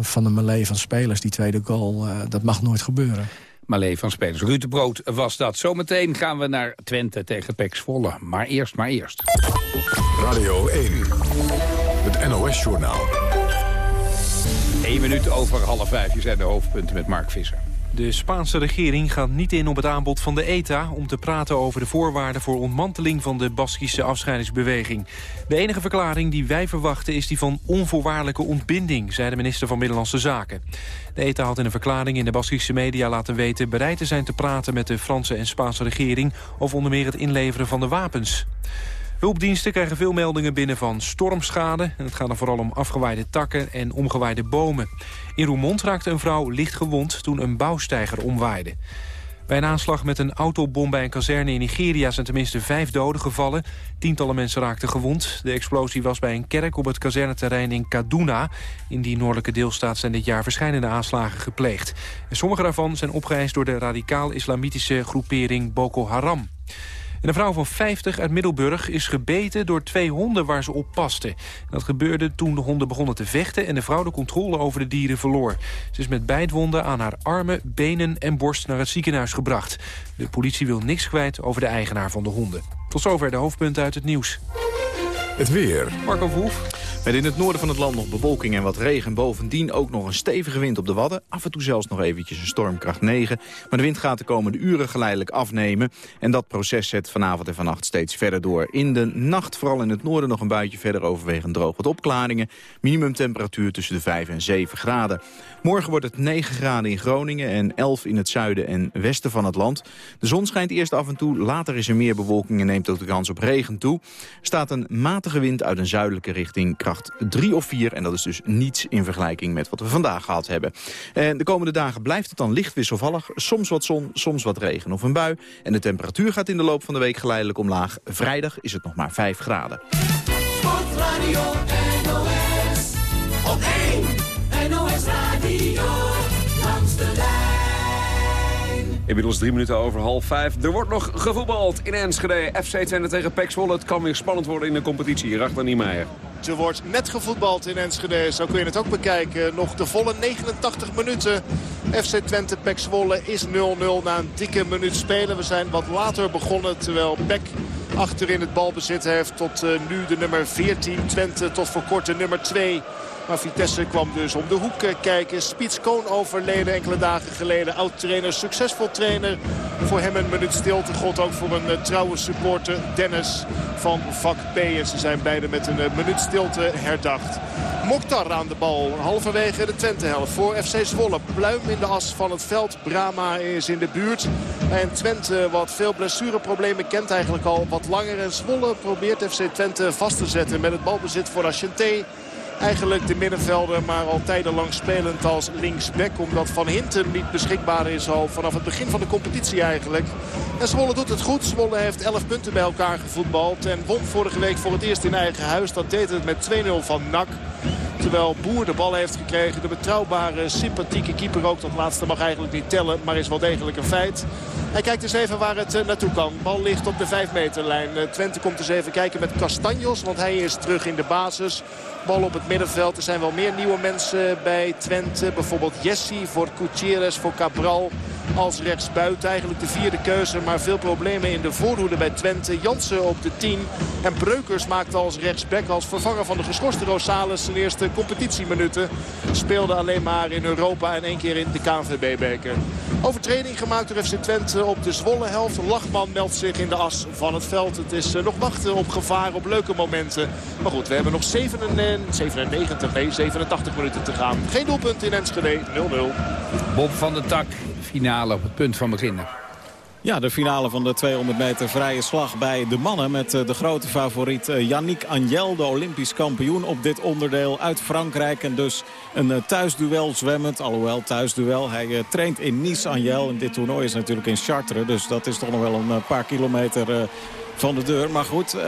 van de melee van spelers, die tweede goal, dat mag nooit gebeuren. Malé van spelers. Ruud de Brood was dat. Zometeen gaan we naar Twente tegen Pek Zwolle. Maar eerst, maar eerst. Radio 1, het NOS-journaal. 1 minuut over half vijf. Je zijn de hoofdpunten met Mark Visser. De Spaanse regering gaat niet in op het aanbod van de ETA... om te praten over de voorwaarden voor ontmanteling van de Baskische afscheidingsbeweging. De enige verklaring die wij verwachten is die van onvoorwaardelijke ontbinding... zei de minister van Binnenlandse Zaken. De ETA had in een verklaring in de Baskische media laten weten... bereid te zijn te praten met de Franse en Spaanse regering... over onder meer het inleveren van de wapens. Hulpdiensten krijgen veel meldingen binnen van stormschade. En het gaat dan vooral om afgewaaide takken en omgewaaide bomen. In Roermond raakte een vrouw licht gewond toen een bouwsteiger omwaaide. Bij een aanslag met een autobom bij een kazerne in Nigeria zijn tenminste vijf doden gevallen. Tientallen mensen raakten gewond. De explosie was bij een kerk op het kazerneterrein in Kaduna. In die noordelijke deelstaat zijn dit jaar verschillende aanslagen gepleegd. En sommige daarvan zijn opgeëist door de radicaal-islamitische groepering Boko Haram een vrouw van 50 uit Middelburg is gebeten door twee honden waar ze op paste. Dat gebeurde toen de honden begonnen te vechten en de vrouw de controle over de dieren verloor. Ze is met bijtwonden aan haar armen, benen en borst naar het ziekenhuis gebracht. De politie wil niks kwijt over de eigenaar van de honden. Tot zover de hoofdpunten uit het nieuws. Het weer. Marco Verhoef. Met in het noorden van het land nog bewolking en wat regen. Bovendien ook nog een stevige wind op de Wadden. Af en toe zelfs nog eventjes een stormkracht 9. Maar de wind gaat de komende uren geleidelijk afnemen. En dat proces zet vanavond en vannacht steeds verder door. In de nacht vooral in het noorden nog een buitje verder overwegend droog. Wat opklaringen. Minimumtemperatuur tussen de 5 en 7 graden. Morgen wordt het 9 graden in Groningen en 11 in het zuiden en westen van het land. De zon schijnt eerst af en toe. Later is er meer bewolking en neemt ook de kans op regen toe. Er staat een matige wind uit een zuidelijke richting kracht 3 of 4. En dat is dus niets in vergelijking met wat we vandaag gehad hebben. En de komende dagen blijft het dan licht wisselvallig. Soms wat zon, soms wat regen of een bui. En de temperatuur gaat in de loop van de week geleidelijk omlaag. Vrijdag is het nog maar 5 graden. Sportradio NOS op 1 Inmiddels drie minuten over half vijf. Er wordt nog gevoetbald in Enschede. FC Twente tegen PEC Zwolle. Het kan weer spannend worden in de competitie. Rachter Niemeyer. Er wordt net gevoetbald in Enschede. Zo kun je het ook bekijken. Nog de volle 89 minuten. FC Twente Pek Zwolle is 0-0 na een dikke minuut spelen. We zijn wat later begonnen terwijl Pek achterin het balbezit heeft. Tot uh, nu de nummer 14. Twente tot voor kort de nummer 2. Maar Vitesse kwam dus om de hoek eh, kijken. Spits Koon overleden enkele dagen geleden. Oud-trainer, succesvol trainer. Voor hem een minuut stilte. God ook voor een uh, trouwe supporter. Dennis van vak B. En ze zijn beide met een uh, minuut stilte herdacht. Mokhtar aan de bal. Halverwege de Twente-helft voor FC Zwolle. Pluim in de as van het veld. Brama is in de buurt. En Twente, wat veel blessureproblemen kent eigenlijk al wat langer. En Zwolle probeert FC Twente vast te zetten met het balbezit voor Ashanté. Eigenlijk de middenvelder, maar al tijdenlang spelend als linksback. Omdat Van Hinten niet beschikbaar is al vanaf het begin van de competitie eigenlijk. En Zwolle doet het goed. Zwolle heeft 11 punten bij elkaar gevoetbald. En won vorige week voor het eerst in eigen huis. Dat deed het met 2-0 van NAC. Terwijl Boer de bal heeft gekregen. De betrouwbare, sympathieke keeper ook. Dat laatste mag eigenlijk niet tellen, maar is wel degelijk een feit. Hij kijkt eens even waar het eh, naartoe kan. Bal ligt op de 5 meterlijn. Eh, Twente komt eens even kijken met Castanjos, want hij is terug in de basis. Bal op het middenveld. Er zijn wel meer nieuwe mensen bij Twente. Bijvoorbeeld Jessie voor Gutierrez, voor Cabral als rechtsbuiten. Eigenlijk de vierde keuze, maar veel problemen in de voorhoede bij Twente. Jansen op de 10. En Breukers maakte als rechtsback, als vervanger van de geschorste Rosales... zijn eerste competitieminuten. Speelde alleen maar in Europa en één keer in de KNVB-beker. Overtreding gemaakt door FC Twente op de Zwolle helft. Lachman meldt zich in de as van het veld. Het is eh, nog wachten op gevaar, op leuke momenten. Maar goed, we hebben nog 97, 97 nee, 87 minuten te gaan. Geen doelpunt in Enschede, 0-0. Bob van der Tak, finale op het punt van beginnen. Ja, de finale van de 200 meter vrije slag bij de mannen... met eh, de grote favoriet eh, Yannick Angel, de Olympisch kampioen op dit onderdeel uit Frankrijk. En dus een eh, thuisduel zwemmend, alhoewel thuisduel. Hij traint in Nice, Angel. En dit toernooi is natuurlijk in Chartres, dus dat is toch nog wel een paar kilometer van de deur. Maar goed, uh,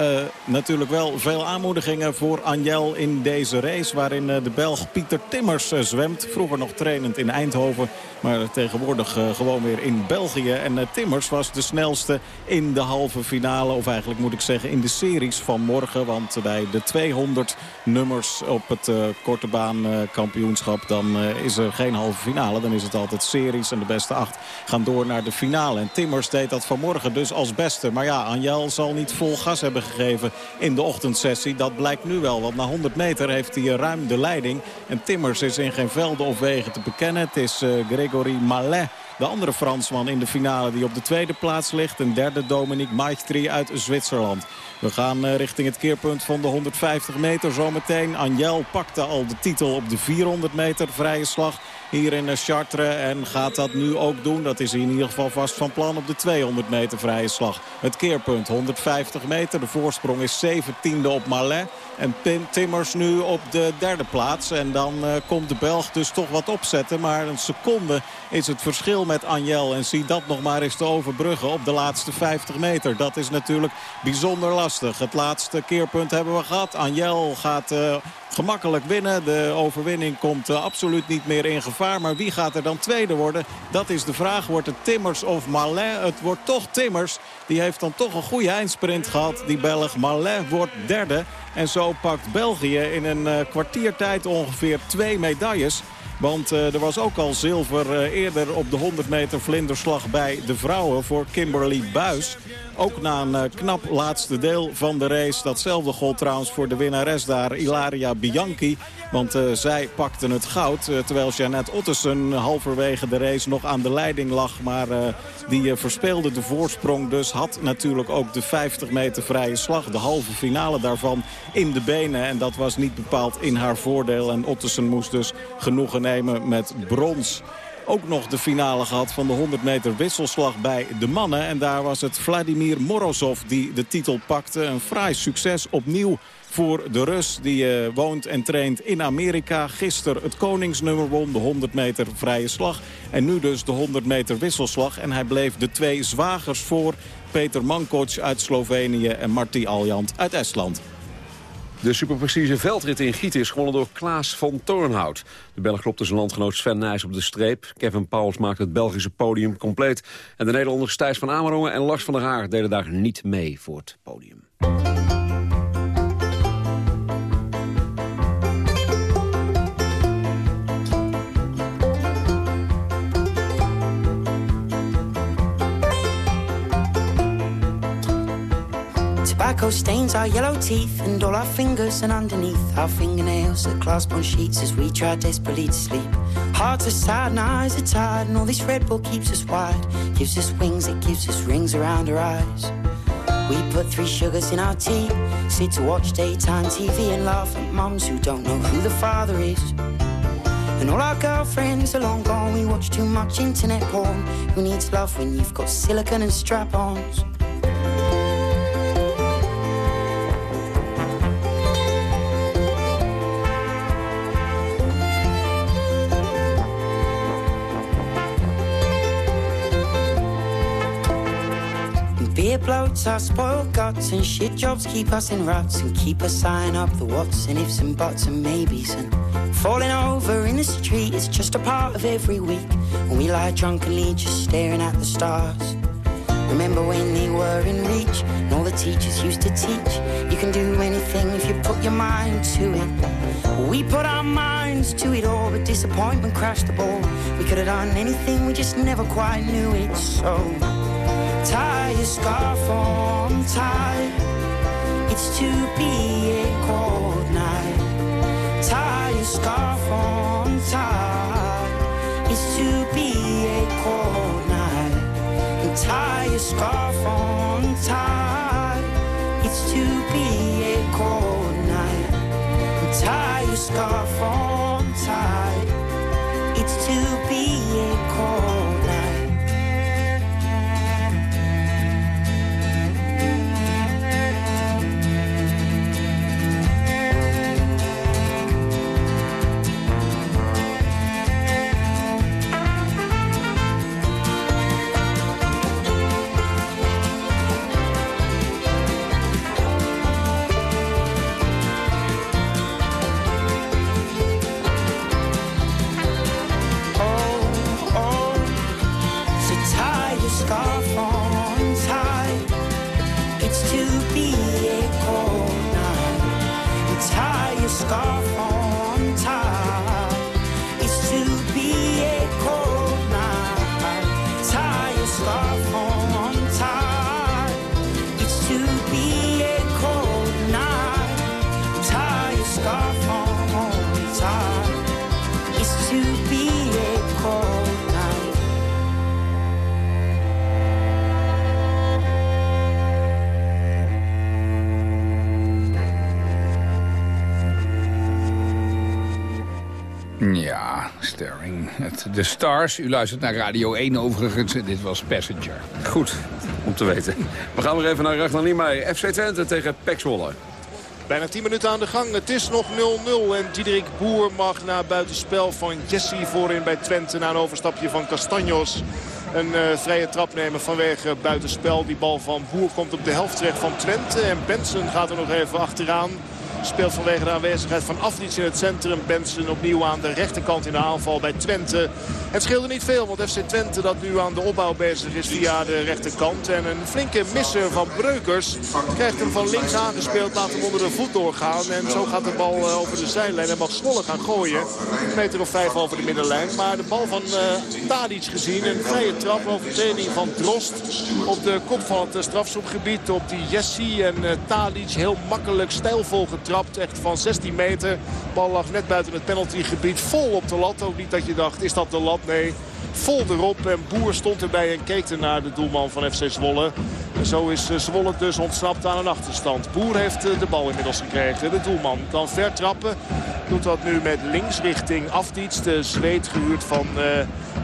natuurlijk wel veel aanmoedigingen voor Anjel in deze race... waarin uh, de Belg Pieter Timmers uh, zwemt. Vroeger nog trainend in Eindhoven, maar tegenwoordig gewoon weer in België. En Timmers was de snelste in de halve finale. Of eigenlijk moet ik zeggen in de series van morgen. Want bij de 200 nummers op het korte baan kampioenschap... dan is er geen halve finale. Dan is het altijd series en de beste acht gaan door naar de finale. En Timmers deed dat vanmorgen dus als beste. Maar ja, Anjel zal niet vol gas hebben gegeven in de ochtendsessie. Dat blijkt nu wel, want na 100 meter heeft hij ruim de leiding. En Timmers is in geen velden of wegen te bekennen. Het is uh, Gregory Mallet de andere Fransman in de finale die op de tweede plaats ligt. Een derde Dominique Maestri uit Zwitserland. We gaan uh, richting het keerpunt van de 150 meter zometeen. Anjel pakte al de titel op de 400 meter vrije slag hier in Chartres. En gaat dat nu ook doen. Dat is in ieder geval vast van plan op de 200 meter vrije slag. Het keerpunt 150 meter. De voorsprong is 17e op Malais. En Timmers nu op de derde plaats. En dan uh, komt de Belg dus toch wat opzetten. Maar een seconde is het verschil met Anjel. En zie dat nog maar eens te overbruggen op de laatste 50 meter. Dat is natuurlijk bijzonder lastig. Het laatste keerpunt hebben we gehad. Anjel gaat... Uh, gemakkelijk winnen. De overwinning komt uh, absoluut niet meer in gevaar. Maar wie gaat er dan tweede worden? Dat is de vraag. Wordt het Timmers of Malin? Het wordt toch Timmers. Die heeft dan toch een goede eindsprint gehad. Die Belg Malin wordt derde. En zo pakt België in een uh, kwartiertijd ongeveer twee medailles. Want er was ook al zilver eerder op de 100 meter vlinderslag bij de vrouwen voor Kimberly Buis. Ook na een uh, knap laatste deel van de race. Datzelfde gold trouwens voor de winnares daar, Ilaria Bianchi. Want uh, zij pakte het goud. Uh, terwijl Jeannette Ottesen halverwege de race nog aan de leiding lag. Maar die verspeelde de voorsprong. Dus had natuurlijk ook de 50 meter vrije slag. De halve finale daarvan in de benen. En dat was niet bepaald in haar voordeel. En Ottesen moest dus genoegen nemen met brons ook nog de finale gehad van de 100 meter wisselslag bij de mannen. En daar was het Vladimir Morozov die de titel pakte. Een fraai succes opnieuw voor de Rus. Die uh, woont en traint in Amerika. Gisteren het koningsnummer won, de 100 meter vrije slag. En nu dus de 100 meter wisselslag. En hij bleef de twee zwagers voor. Peter Mankoc uit Slovenië en Marti Aljand uit Estland. De superprecieze veldrit in Gieten is gewonnen door Klaas van Toornhout. De Belg klopte zijn landgenoot Sven Nijs op de streep. Kevin Pauls maakte het Belgische podium compleet. En de Nederlanders Thijs van Amerongen en Lars van der Haar deden daar niet mee voor het podium. Tobacco stains our yellow teeth and all our fingers and underneath our fingernails that clasp on sheets as we try desperately to sleep. Hearts are sad and eyes are tired and all this Red Bull keeps us wide. Gives us wings, it gives us rings around our eyes. We put three sugars in our tea, sit to watch daytime TV and laugh at mums who don't know who the father is. And all our girlfriends are long gone. We watch too much internet porn. Who needs love when you've got silicon and strap-ons? Beer bloats our spoiled guts and shit jobs keep us in ruts and keep us signing up the whats and ifs and buts and maybes and falling over in the street is just a part of every week when we lie drunkenly just staring at the stars. Remember when they were in reach and all the teachers used to teach you can do anything if you put your mind to it. We put our minds to it all, but disappointment crashed the ball. We could have done anything, we just never quite knew it. So tie your scarf on tight. It's to be a cold night. Tie your scarf on tight. It's to be a cold night. And tie your scarf on tight. It's to be a cold night. And tie your scarf on tight. It's to be a cold Het, de Stars. U luistert naar Radio 1 overigens. Dit was Passenger. Goed, om te weten. We gaan weer even naar Ragnar Niemeyer. FC Twente tegen Pek Zwolle. Bijna 10 minuten aan de gang. Het is nog 0-0. En Diederik Boer mag na buitenspel van Jesse voorin bij Twente. Na een overstapje van Castanjos. Een eh, vrije trap nemen vanwege buitenspel. Die bal van Boer komt op de helft terecht van Twente. En Benson gaat er nog even achteraan. Speelt vanwege de aanwezigheid van Afdic in het centrum. Benson opnieuw aan de rechterkant in de aanval bij Twente. Het scheelde niet veel, want FC Twente dat nu aan de opbouw bezig is via de rechterkant. En een flinke misser van Breukers krijgt hem van links aangespeeld. Laat hem onder de voet doorgaan. En zo gaat de bal eh, over de zijlijn. En mag Zwolle gaan gooien. Een meter of vijf over de middenlijn. Maar de bal van uh, Tadic gezien. Een vrije trap overtreding van Drost. Op de kop van het strafschopgebied. Op die Jessie en uh, Tadic heel makkelijk stijlvol getrapt. Echt van 16 meter. Bal lag net buiten het penaltygebied. Vol op de lat. Ook niet dat je dacht, is dat de lat? Nee, vol erop. En Boer stond erbij en keek naar de doelman van FC Zwolle. En zo is Zwolle dus ontsnapt aan een achterstand. Boer heeft de bal inmiddels gekregen. De doelman kan vertrappen. Doet dat nu met links richting Afdiets. De zweet gehuurd van uh,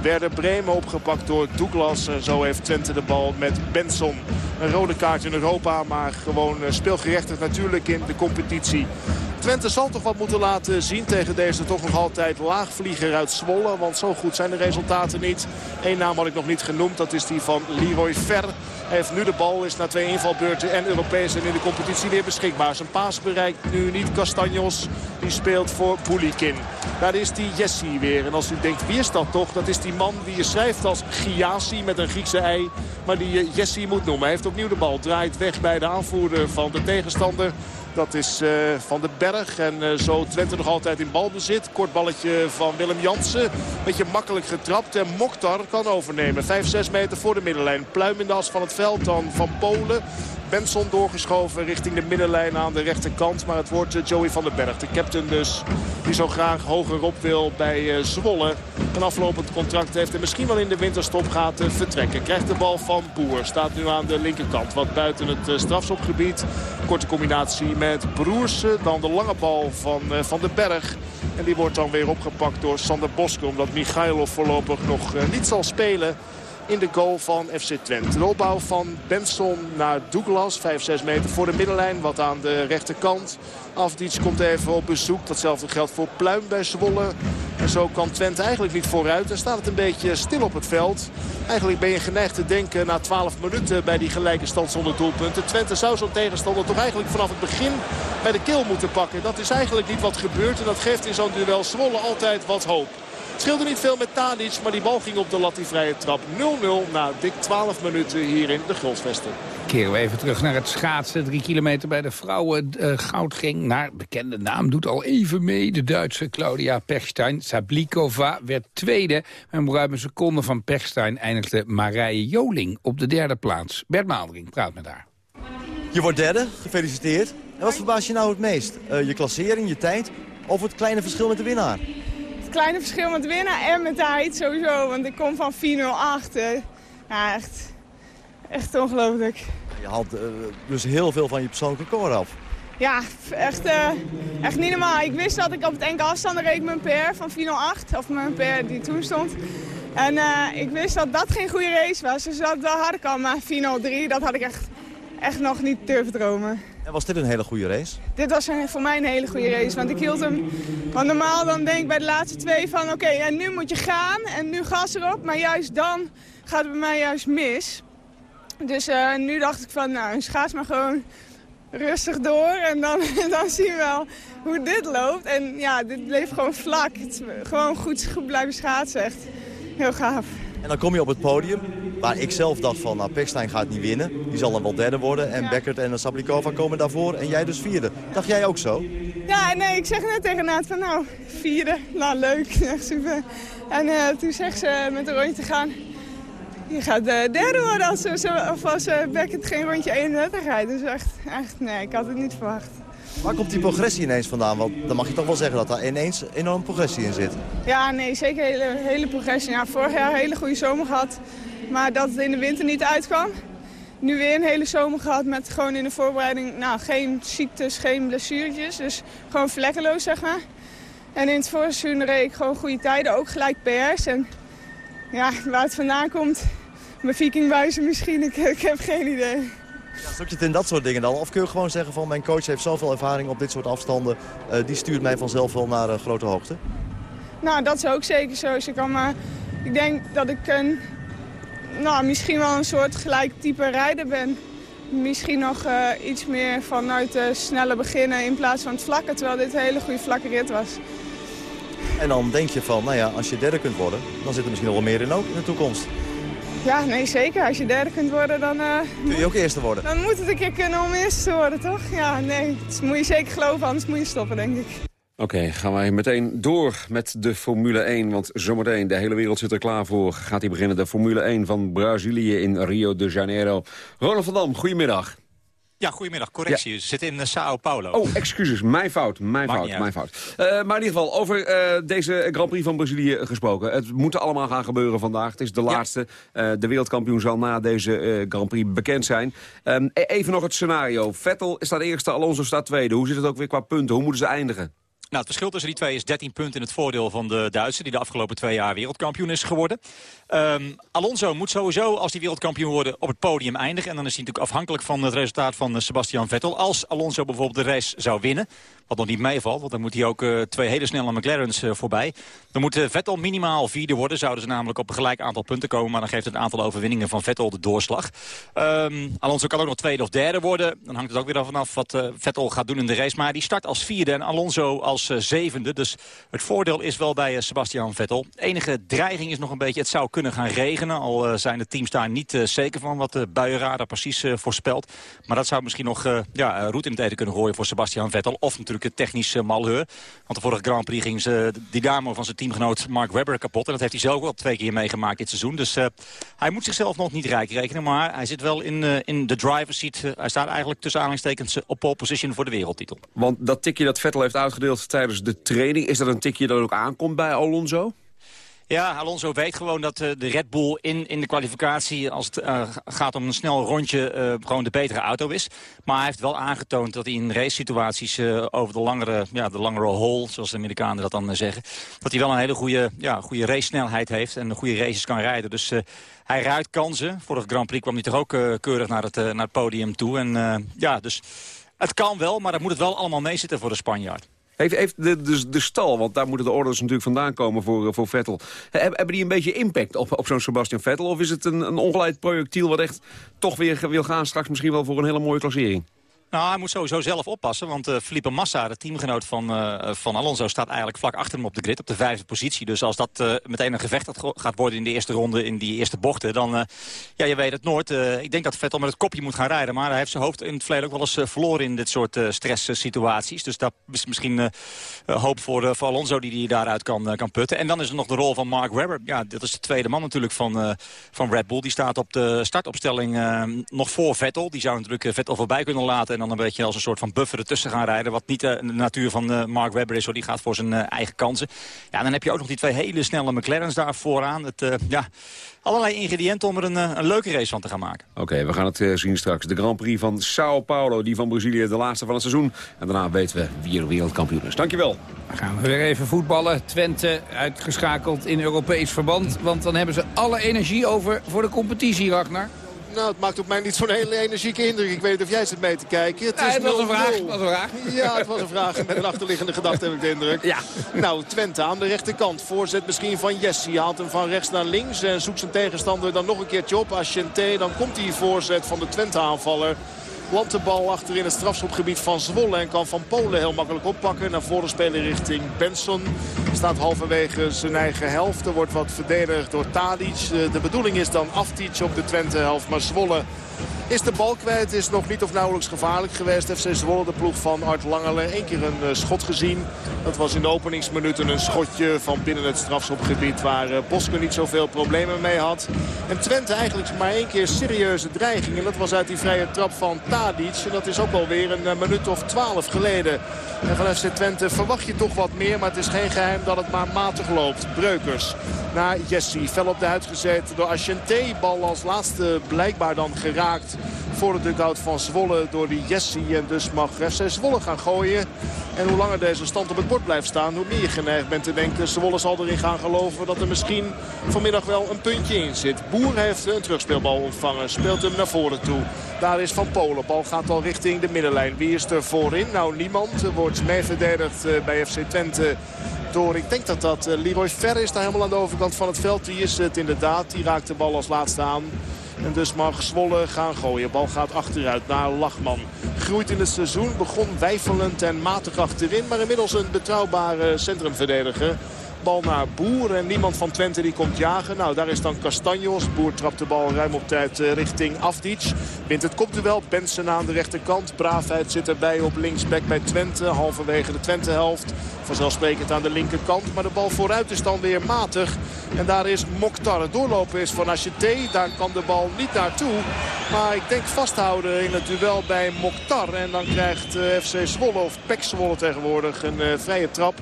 Werder Bremen opgepakt door Douglas. En zo heeft Twente de bal met Benson. Een rode kaart in Europa, maar gewoon speelgerechtigd natuurlijk in de competitie. Twente zal toch wat moeten laten zien tegen deze toch nog altijd laagvlieger uit Zwolle. Want zo goed zijn de resultaten niet. Eén naam had ik nog niet genoemd. Dat is die van Leroy Ver. Hij heeft nu de bal, is na twee invalbeurten en Europees en in de competitie weer beschikbaar. Zijn paas bereikt nu niet Castanjos. Die speelt voor Boulikin. Daar is die Jessie weer. En als u denkt, wie is dat toch? Dat is die man die je schrijft als Giasi met een Griekse ei. Maar die je Jessie moet noemen. Hij heeft opnieuw de bal. Draait weg bij de aanvoerder van de tegenstander. Dat is uh, Van den Berg. En uh, zo Twente nog altijd in balbezit. Kort balletje van Willem Jansen. Beetje makkelijk getrapt. En Mokhtar kan overnemen. 5-6 meter voor de middenlijn. Pluim in de as van het veld dan van Polen. Benson doorgeschoven richting de middenlijn aan de rechterkant. Maar het wordt uh, Joey van den Berg. De captain dus. Die zo graag hogerop wil bij Zwolle. Een aflopend contract heeft. En misschien wel in de winterstop gaat vertrekken. Krijgt de bal van Boer. Staat nu aan de linkerkant. Wat buiten het strafschopgebied. Korte combinatie met Broersen. Dan de lange bal van Van den Berg. En die wordt dan weer opgepakt door Sander Boske. Omdat Michailov voorlopig nog niet zal spelen. In de goal van FC Twente. De opbouw van Benson naar Douglas. 5, 6 meter voor de middenlijn. Wat aan de rechterkant. Afdiets komt even op bezoek. Datzelfde geldt voor Pluim bij Zwolle. En zo kan Twente eigenlijk niet vooruit. En staat het een beetje stil op het veld. Eigenlijk ben je geneigd te denken na 12 minuten bij die gelijke stand zonder doelpunten. Twente zou zo'n tegenstander toch eigenlijk vanaf het begin bij de keel moeten pakken. Dat is eigenlijk niet wat gebeurt. En dat geeft in zo'n duel Zwolle altijd wat hoop. Het scheelde niet veel met Tadic, maar die bal ging op de lat die vrije trap 0-0 na dik 12 minuten hier in de Gulsvesten. Keren we even terug naar het schaatsen. Drie kilometer bij de vrouwen. Uh, goud ging naar bekende naam. Doet al even mee. De Duitse Claudia Pechstein. Sablikova werd tweede. En ruim een seconde van Pechstein eindigde Marije Joling op de derde plaats. Bert Maaldering praat met haar. Je wordt derde. Gefeliciteerd. En wat verbaast je nou het meest? Uh, je klassering, je tijd of het kleine verschil met de winnaar? Het kleine verschil met winnaar en met de tijd sowieso. Want ik kom van 4.08. Uh, ja, echt Echt ongelooflijk. Je haalt uh, dus heel veel van je persoonlijke record af. Ja, echt, uh, echt niet normaal. Ik wist dat ik op het enkele afstand reed mijn PR van 408, of mijn PR die toen stond. En uh, ik wist dat dat geen goede race was, dus dat, dat had ik al. Maar 403, dat had ik echt, echt nog niet durven dromen. En was dit een hele goede race? Dit was een, voor mij een hele goede race, want ik hield hem... Want normaal dan denk ik bij de laatste twee van, oké, okay, nu moet je gaan en nu gas erop. Maar juist dan gaat het bij mij juist mis. Dus uh, nu dacht ik van, nou, schaats maar gewoon rustig door. En dan, dan zien we wel hoe dit loopt. En ja, dit bleef gewoon vlak. Het, gewoon goed, goed blijven schaatsen, echt heel gaaf. En dan kom je op het podium, waar ik zelf dacht van, nou, Pekstein gaat niet winnen. Die zal dan wel derde worden. En. Beckert en Sablikova komen daarvoor en jij dus vierde. Dacht jij ook zo? Ja, nee, ik zeg net tegen Naat van, nou, vierde, nou leuk, echt super. En uh, toen zegt ze met een rondje te gaan, je gaat de derde worden als, of als Beckett geen rondje 31 rijdt. Dus echt, echt, nee, ik had het niet verwacht. Waar komt die progressie ineens vandaan? Want dan mag je toch wel zeggen dat daar ineens enorm progressie in zit. Ja, nee, zeker hele, hele progressie. Ja, vorig jaar een hele goede zomer gehad, maar dat het in de winter niet uitkwam. Nu weer een hele zomer gehad met gewoon in de voorbereiding nou, geen ziektes, geen blessuretjes. Dus gewoon vlekkeloos, zeg maar. En in het voorseizoen reed ik gewoon goede tijden, ook gelijk PR's. En ja, waar het vandaan komt, mijn vikingbuizen misschien, ik, ik, heb geen idee. Ja, zoek je het in dat soort dingen dan? Of kun je gewoon zeggen van mijn coach heeft zoveel ervaring op dit soort afstanden, uh, die stuurt mij vanzelf wel naar uh, grote hoogte? Nou, dat is ook zeker zo. Ik, kan maar, ik denk dat ik een, nou, misschien wel een soort gelijk type rijder ben. Misschien nog uh, iets meer vanuit de snelle beginnen in plaats van het vlakke, terwijl dit een hele goede vlakke rit was. En dan denk je van, nou ja, als je derde kunt worden, dan zit er misschien nog wel meer in ook in de toekomst. Ja, nee, zeker. Als je derde kunt worden, dan... Uh, Kun je ook eerste worden? Dan moet het een keer kunnen om eerste te worden, toch? Ja, nee. Dat moet je zeker geloven, anders moet je stoppen, denk ik. Oké, okay, gaan wij meteen door met de Formule 1. Want zometeen, de hele wereld zit er klaar voor. Gaat hij beginnen, de Formule 1 van Brazilië in Rio de Janeiro. Ronald van Dam, goedemiddag. Ja, goedemiddag. Correctie. Ja. Ze zitten in uh, Sao Paulo. Oh, excuses. Mijn fout. Mijn Mag fout. Mijn fout. Uh, maar in ieder geval, over uh, deze Grand Prix van Brazilië gesproken. Het moet allemaal gaan gebeuren vandaag. Het is de laatste. De wereldkampioen zal na deze Grand Prix bekend zijn. Um, even nog het scenario. Vettel staat eerste, Alonso staat tweede. Hoe zit het ook weer qua punten? Hoe moeten ze eindigen? Nou, het verschil tussen die twee is 13 punten in het voordeel van de Duitse... die de afgelopen twee jaar wereldkampioen is geworden. Um, Alonso moet sowieso, als hij wereldkampioen wordt, op het podium eindigen. En dan is hij natuurlijk afhankelijk van het resultaat van Sebastian Vettel. Als Alonso bijvoorbeeld de race zou winnen... Wat nog niet meevalt, want dan moet hij ook uh, twee hele snelle McLaren's uh, voorbij. Dan moet Vettel minimaal vierde worden. Zouden ze namelijk op een gelijk aantal punten komen. Maar dan geeft het aantal overwinningen van Vettel de doorslag. Um, Alonso kan ook nog tweede of derde worden. Dan hangt het ook weer vanaf wat Vettel gaat doen in de race. Maar die start als vierde en Alonso als zevende. Dus het voordeel is wel bij Sebastian Vettel. Enige dreiging is nog een beetje, het zou kunnen gaan regenen. Al zijn de teams daar niet zeker van wat de buienradar precies voorspelt. Maar dat zou misschien nog ja, route in het eten kunnen gooien voor Sebastian Vettel. Of natuurlijk het technische malheur. Want de vorige Grand Prix ging ze die dame van zijn teamgenoot Mark Webber kapot. En dat heeft hij zelf al twee keer meegemaakt dit seizoen. Dus hij moet zichzelf nog niet rijk rekenen. Maar hij zit wel in, in de driver's seat. Hij staat eigenlijk tussen aanhalingstekens op pole position voor de wereldtitel. Want dat tikje dat Vettel heeft uitgedeeld tijdens de training... is dat een tikje dat ook aankomt bij Alonso? Ja, Alonso weet gewoon dat uh, de Red Bull in, in de kwalificatie... als het uh, gaat om een snel rondje, uh, gewoon de betere auto is. Maar hij heeft wel aangetoond dat hij in race-situaties... over de langere, ja, de langere hole, zoals de Amerikanen dat dan zeggen... dat hij wel een hele goede, ja, goede race-snelheid heeft en goede races kan rijden. Dus hij ruikt kansen. Vorig Grand Prix kwam hij toch ook keurig naar het, naar het podium toe. En ja, dus het kan wel, maar dan moet het wel allemaal meezitten voor de Spanjaard. Heeft, heeft de, de, de stal, want daar moeten de orders natuurlijk vandaan komen voor, voor Vettel... hebben die een beetje impact op, op zo'n Sebastian Vettel? Of is het een, een ongeleid projectiel wat echt toch weer wil gaan straks misschien wel voor een hele mooie klassering? Nou, hij moet sowieso zelf oppassen. Want uh, Felipe Massa, de teamgenoot van, uh, van Alonso... staat eigenlijk vlak achter hem op de grid, op de vijfde positie. Dus als dat uh, meteen een gevecht gaat worden in de eerste ronde... in die eerste bochten, dan... ja, je weet het nooit. ik denk dat Vettel met het kopje moet gaan rijden. Maar hij heeft zijn hoofd in het verleden ook wel eens verloren... in dit soort stresssituaties. Dus dat is misschien hoop voor, voor Alonso die hij daaruit kan, kan putten. En dan is er nog de rol van Mark Webber. Ja, dat is de tweede man natuurlijk van, van Red Bull. Die staat op de startopstelling nog voor Vettel. Die zou natuurlijk Vettel voorbij kunnen laten... En dan een beetje als een soort van buffer ertussen gaan rijden. Wat niet de natuur van uh, Mark Webber is. Hoor. Die gaat voor zijn uh, eigen kansen. Ja, dan heb je ook nog die twee hele snelle McLaren's daar vooraan. Het, uh, ja, allerlei ingrediënten om er een, een leuke race van te gaan maken. Oké, we gaan het zien straks. De Grand Prix van Sao Paulo, die van Brazilië, de laatste van het seizoen. En daarna weten we wie er wereldkampioen is. Dankjewel. Dan gaan we weer even voetballen. Twente uitgeschakeld in Europees verband. Want dan hebben ze alle energie over voor de competitie, Ragnar. Nou, het maakt op mij niet zo'n hele energieke indruk. Ik weet niet of jij zit mee te kijken. Het, is het was, een vraag, was een vraag. Ja, het was een vraag. Met een achterliggende gedachte heb ik de indruk. Ja. Nou, Twente aan de rechterkant. Voorzet misschien van Jesse. Haalt hem van rechts naar links. En zoekt zijn tegenstander dan nog een keertje op. Asciente. Dan komt die voorzet van de Twente aanvaller. Landt de bal achter in het strafschopgebied van Zwolle. En kan Van Polen heel makkelijk oppakken. Naar voren spelen richting Benson. Staat halverwege zijn eigen helft. Wordt wat verdedigd door Tadic. De bedoeling is dan Aftic op de Twente helft. Maar Zwolle is de bal kwijt. Is nog niet of nauwelijks gevaarlijk geweest. FC Zwolle, de ploeg van Art Langele. Eén keer een uh, schot gezien. Dat was in de openingsminuten een schotje van binnen het strafschopgebied. Waar uh, niet zoveel problemen mee had. En Twente eigenlijk maar één keer serieuze dreiging. En dat was uit die vrije trap van Tadic. En dat is ook alweer een uh, minuut of twaalf geleden. En van FC Twente verwacht je toch wat meer. Maar het is geen geheim dat het maar matig loopt. Breukers naar Jesse. Fel op de huid gezet door Asciente. Bal als laatste blijkbaar dan geraakt voor de dugout van Zwolle door die Jesse. En dus mag FC Zwolle gaan gooien. En hoe langer deze stand op het bord blijft staan, hoe meer je geneigd bent te denken. Zwolle zal erin gaan geloven dat er misschien vanmiddag wel een puntje in zit. Boer heeft een terugspeelbal ontvangen, speelt hem naar voren toe. Daar is Van Polen. Bal gaat al richting de middenlijn. Wie is er voorin? Nou, niemand. Wordt mee verdedigd eh, bij FC Twente door, ik denk dat dat eh, Leroy Ver is daar helemaal aan de overkant van het veld. Die is het inderdaad. Die raakt de bal als laatste aan. En dus mag Zwolle gaan gooien. Bal gaat achteruit naar Lachman. Groeit in het seizoen. Begon wijfelend en matig achterin. Maar inmiddels een betrouwbare centrumverdediger. Bal naar Boer en niemand van Twente die komt jagen. Nou, daar is dan Castanjos. Boer trapt de bal ruim op tijd eh, richting Afdic. Wint het kopduel. Benson aan de rechterkant. Braafheid zit erbij op linksback bij Twente. Halverwege de Twente-helft. Vanzelfsprekend aan de linkerkant. Maar de bal vooruit is dan weer matig. En daar is Mokhtar. Het doorlopen is van Achete. Daar kan de bal niet naartoe. Maar ik denk vasthouden in het duel bij Mokhtar. En dan krijgt eh, FC Zwolle, of Pek Zwolle tegenwoordig, een uh, vrije trap.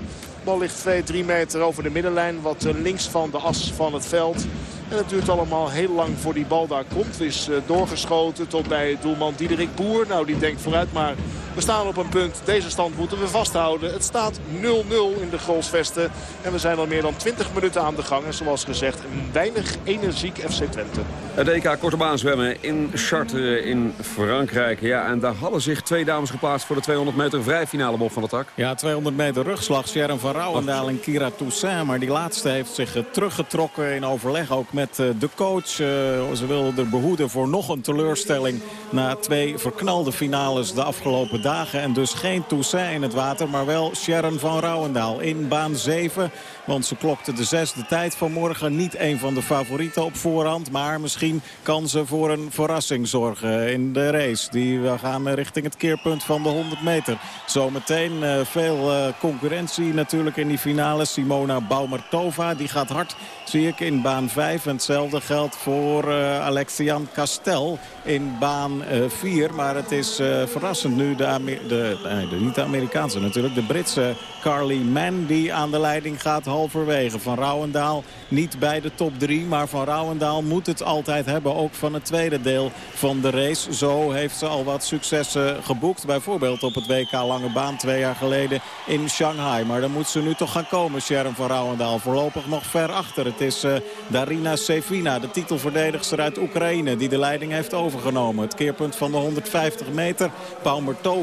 Bal ligt 2-3 meter over de middenlijn. Wat uh, links van de as van het veld. En het duurt allemaal heel lang voor die bal daar komt. Is uh, doorgeschoten tot bij doelman Diederik Boer. Nou, die denkt vooruit maar we staan op een punt. Deze stand moeten we vasthouden. Het staat 0-0 in de Grolsvesten. En we zijn al meer dan 20 minuten aan de gang. En zoals gezegd, een weinig energiek FC Twente. Het EK Korte Baan zwemmen in Chartres in Frankrijk. Ja, en daar hadden zich twee dames geplaatst voor de 200 meter vrijfinale Bob van de Tak. Ja, 200 meter rugslag. Sharon van Rouwendaal en Kira Toussaint. Maar die laatste heeft zich teruggetrokken in overleg ook met eh, de coach. Eh, ze wilden er behoeden voor nog een teleurstelling na twee verknalde finales de afgelopen dagen. En dus geen Toussaint in het water, maar wel Sharon van Rouwendaal in baan 7. Want ze klokte de zesde tijd vanmorgen. Niet een van de favorieten op voorhand, maar misschien kan ze voor een verrassing zorgen in de race. Die we gaan richting het keerpunt van de 100 meter. Zometeen uh, veel uh, concurrentie natuurlijk in die finale. Simona Baumertova, die gaat hard, zie ik, in baan 5. En hetzelfde geldt voor Alexian Castel in baan 4. Maar het is verrassend nu de, de, niet de Amerikaanse natuurlijk, de Britse Carly Mann die aan de leiding gaat halverwege. Van Rouwendaal niet bij de top 3, maar Van Rouwendaal moet het altijd hebben. Ook van het tweede deel van de race. Zo heeft ze al wat successen geboekt. Bijvoorbeeld op het WK Lange Baan twee jaar geleden in Shanghai. Maar dan moet ze nu toch gaan komen, Sharon van Rouwendaal. Voorlopig nog ver achter. Het is uh, Darina Sevina, de titelverdedigster uit Oekraïne... die de leiding heeft overgenomen. Het keerpunt van de 150 meter. Paul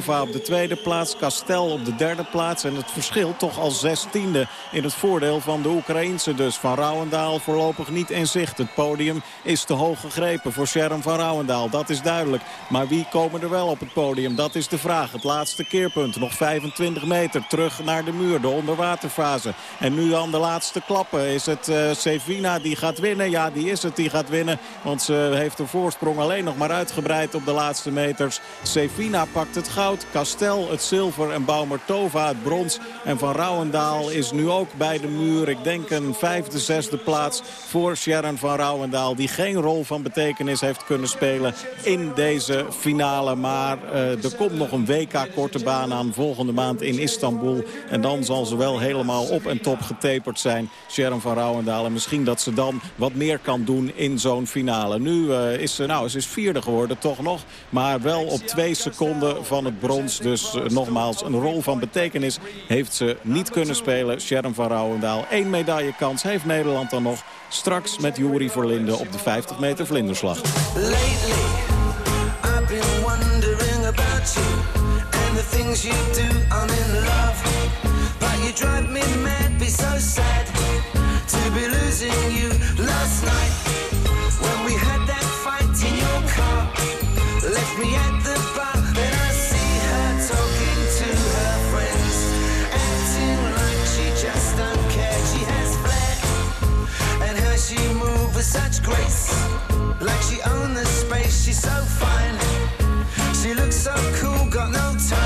Op de tweede plaats. Castel op de derde plaats. En het verschil toch al zestiende in het voordeel van de Oekraïense dus. Van Rouwendaal voorlopig niet in zicht. Het podium is te hoog gegrepen voor Sharon van Rouwendaal. Dat is duidelijk. Maar wie komen er wel op het podium? Dat is de vraag. Het laatste keerpunt. Nog 25 meter terug naar de muur. De onderwaterfase. En nu aan de laatste klappen is het uh, Sevina die gaat winnen. Ja, die is het die gaat winnen. Want ze heeft de voorsprong alleen nog maar uitgebreid op de laatste meters. Sevina pakt het goud. Castel het zilver. En Baumer-Tova het brons. En Van Rouwendaal is nu ook bij de muur. Ik denk een vijfde, zesde plaats voor Sharon van Rouwendaal. Die geen rol van betekenis heeft kunnen spelen in deze finale. Maar uh, er komt nog een WK korte baan aan volgende maand in Istanbul. En dan zal ze wel helemaal op en top getaperd zijn. Sharon van Rouwendaal. En misschien dat ze dan wat meer kan doen in zo'n finale. Nu uh, is ze, nou, ze is vierde geworden toch nog. Maar wel op twee seconden van het brons. Dus uh, nogmaals, een rol van betekenis heeft ze niet kunnen spelen. Sharon van Rouwendaal. Eén medaillekans heeft Nederland dan nog. Straks met Juri Verlinde op de 50 meter vlinderslag. I've been she moves with such grace, like she owns the space. She's so fine, she looks so cool, got no time.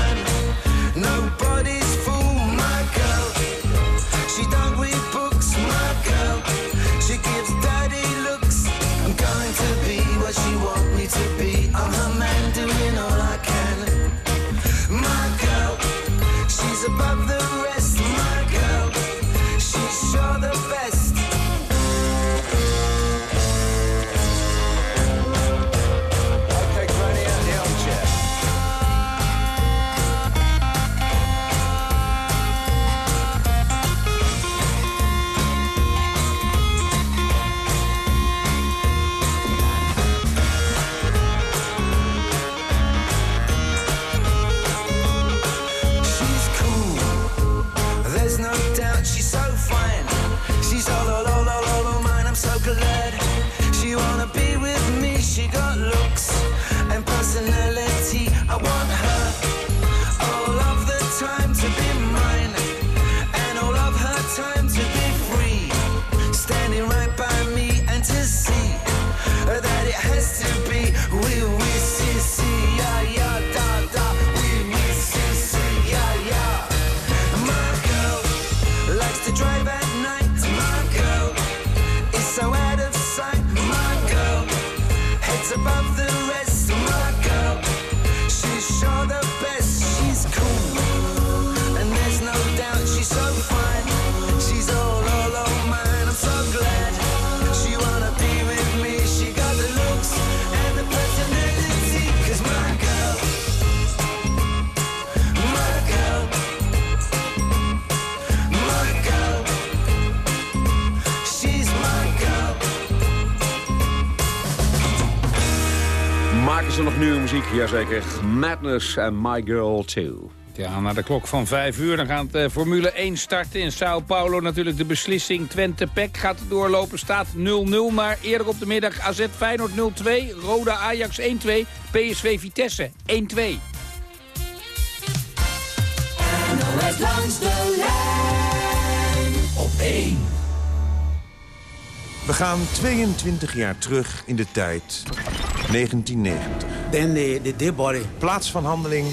Jazeker. Madness en My Girl 2. Ja, naar de klok van 5 uur. Dan gaat de Formule 1 starten in Sao Paulo. Natuurlijk de beslissing Twente-Pek gaat doorlopen. Staat 0-0, maar eerder op de middag AZ Feyenoord 0-2. Roda Ajax 1-2. PSV Vitesse 1-2. NOS langs de lijn op 1. We gaan 22 jaar terug in de tijd. 1990. Then the, the dead body. Plaats van handeling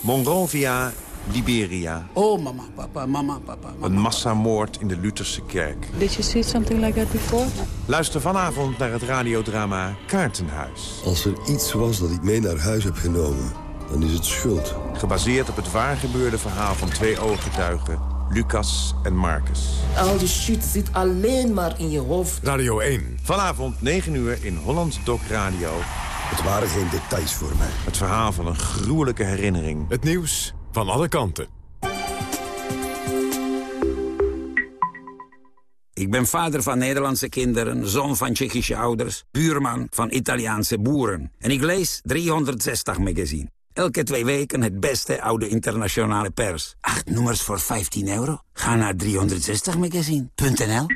Monrovia, Liberia. Oh, mama, papa, mama, papa. Mama. Een massamoord in de Lutherse kerk. Did you see something like that before? Luister vanavond naar het radiodrama Kaartenhuis. Als er iets was dat ik mee naar huis heb genomen, dan is het schuld. Gebaseerd op het waargebeurde verhaal van twee ooggetuigen, Lucas en Marcus. Al die shit zit alleen maar in je hoofd. Radio 1. Vanavond 9 uur in Holland Doc Radio. Het waren geen details voor mij. Het verhaal van een gruwelijke herinnering. Het nieuws van alle kanten. Ik ben vader van Nederlandse kinderen, zoon van Tsjechische ouders... buurman van Italiaanse boeren. En ik lees 360 magazine. Elke twee weken het beste oude internationale pers. Acht nummers voor 15 euro? Ga naar 360magazine.nl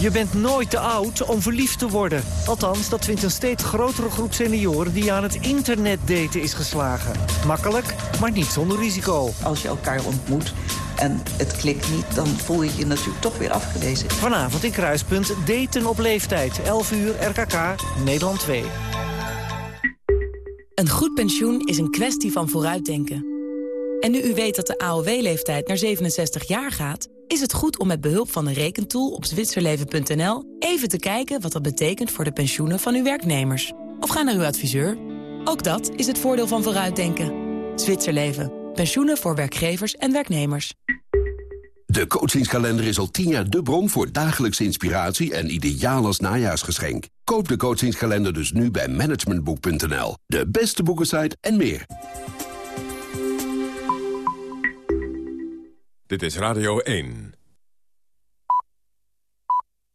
Je bent nooit te oud om verliefd te worden. Althans, dat vindt een steeds grotere groep senioren die aan het internet daten is geslagen. Makkelijk, maar niet zonder risico. Als je elkaar ontmoet en het klikt niet, dan voel je je natuurlijk toch weer afgewezen. Vanavond in Kruispunt daten op leeftijd. 11 uur, RKK, Nederland 2. Een goed pensioen is een kwestie van vooruitdenken. En nu u weet dat de AOW-leeftijd naar 67 jaar gaat... is het goed om met behulp van de rekentool op zwitserleven.nl... even te kijken wat dat betekent voor de pensioenen van uw werknemers. Of ga naar uw adviseur. Ook dat is het voordeel van vooruitdenken. Zwitserleven. Pensioenen voor werkgevers en werknemers. De coachingskalender is al tien jaar de bron voor dagelijkse inspiratie en ideaal als najaarsgeschenk. Koop de coachingskalender dus nu bij managementboek.nl. De beste boekensite en meer. Dit is Radio 1.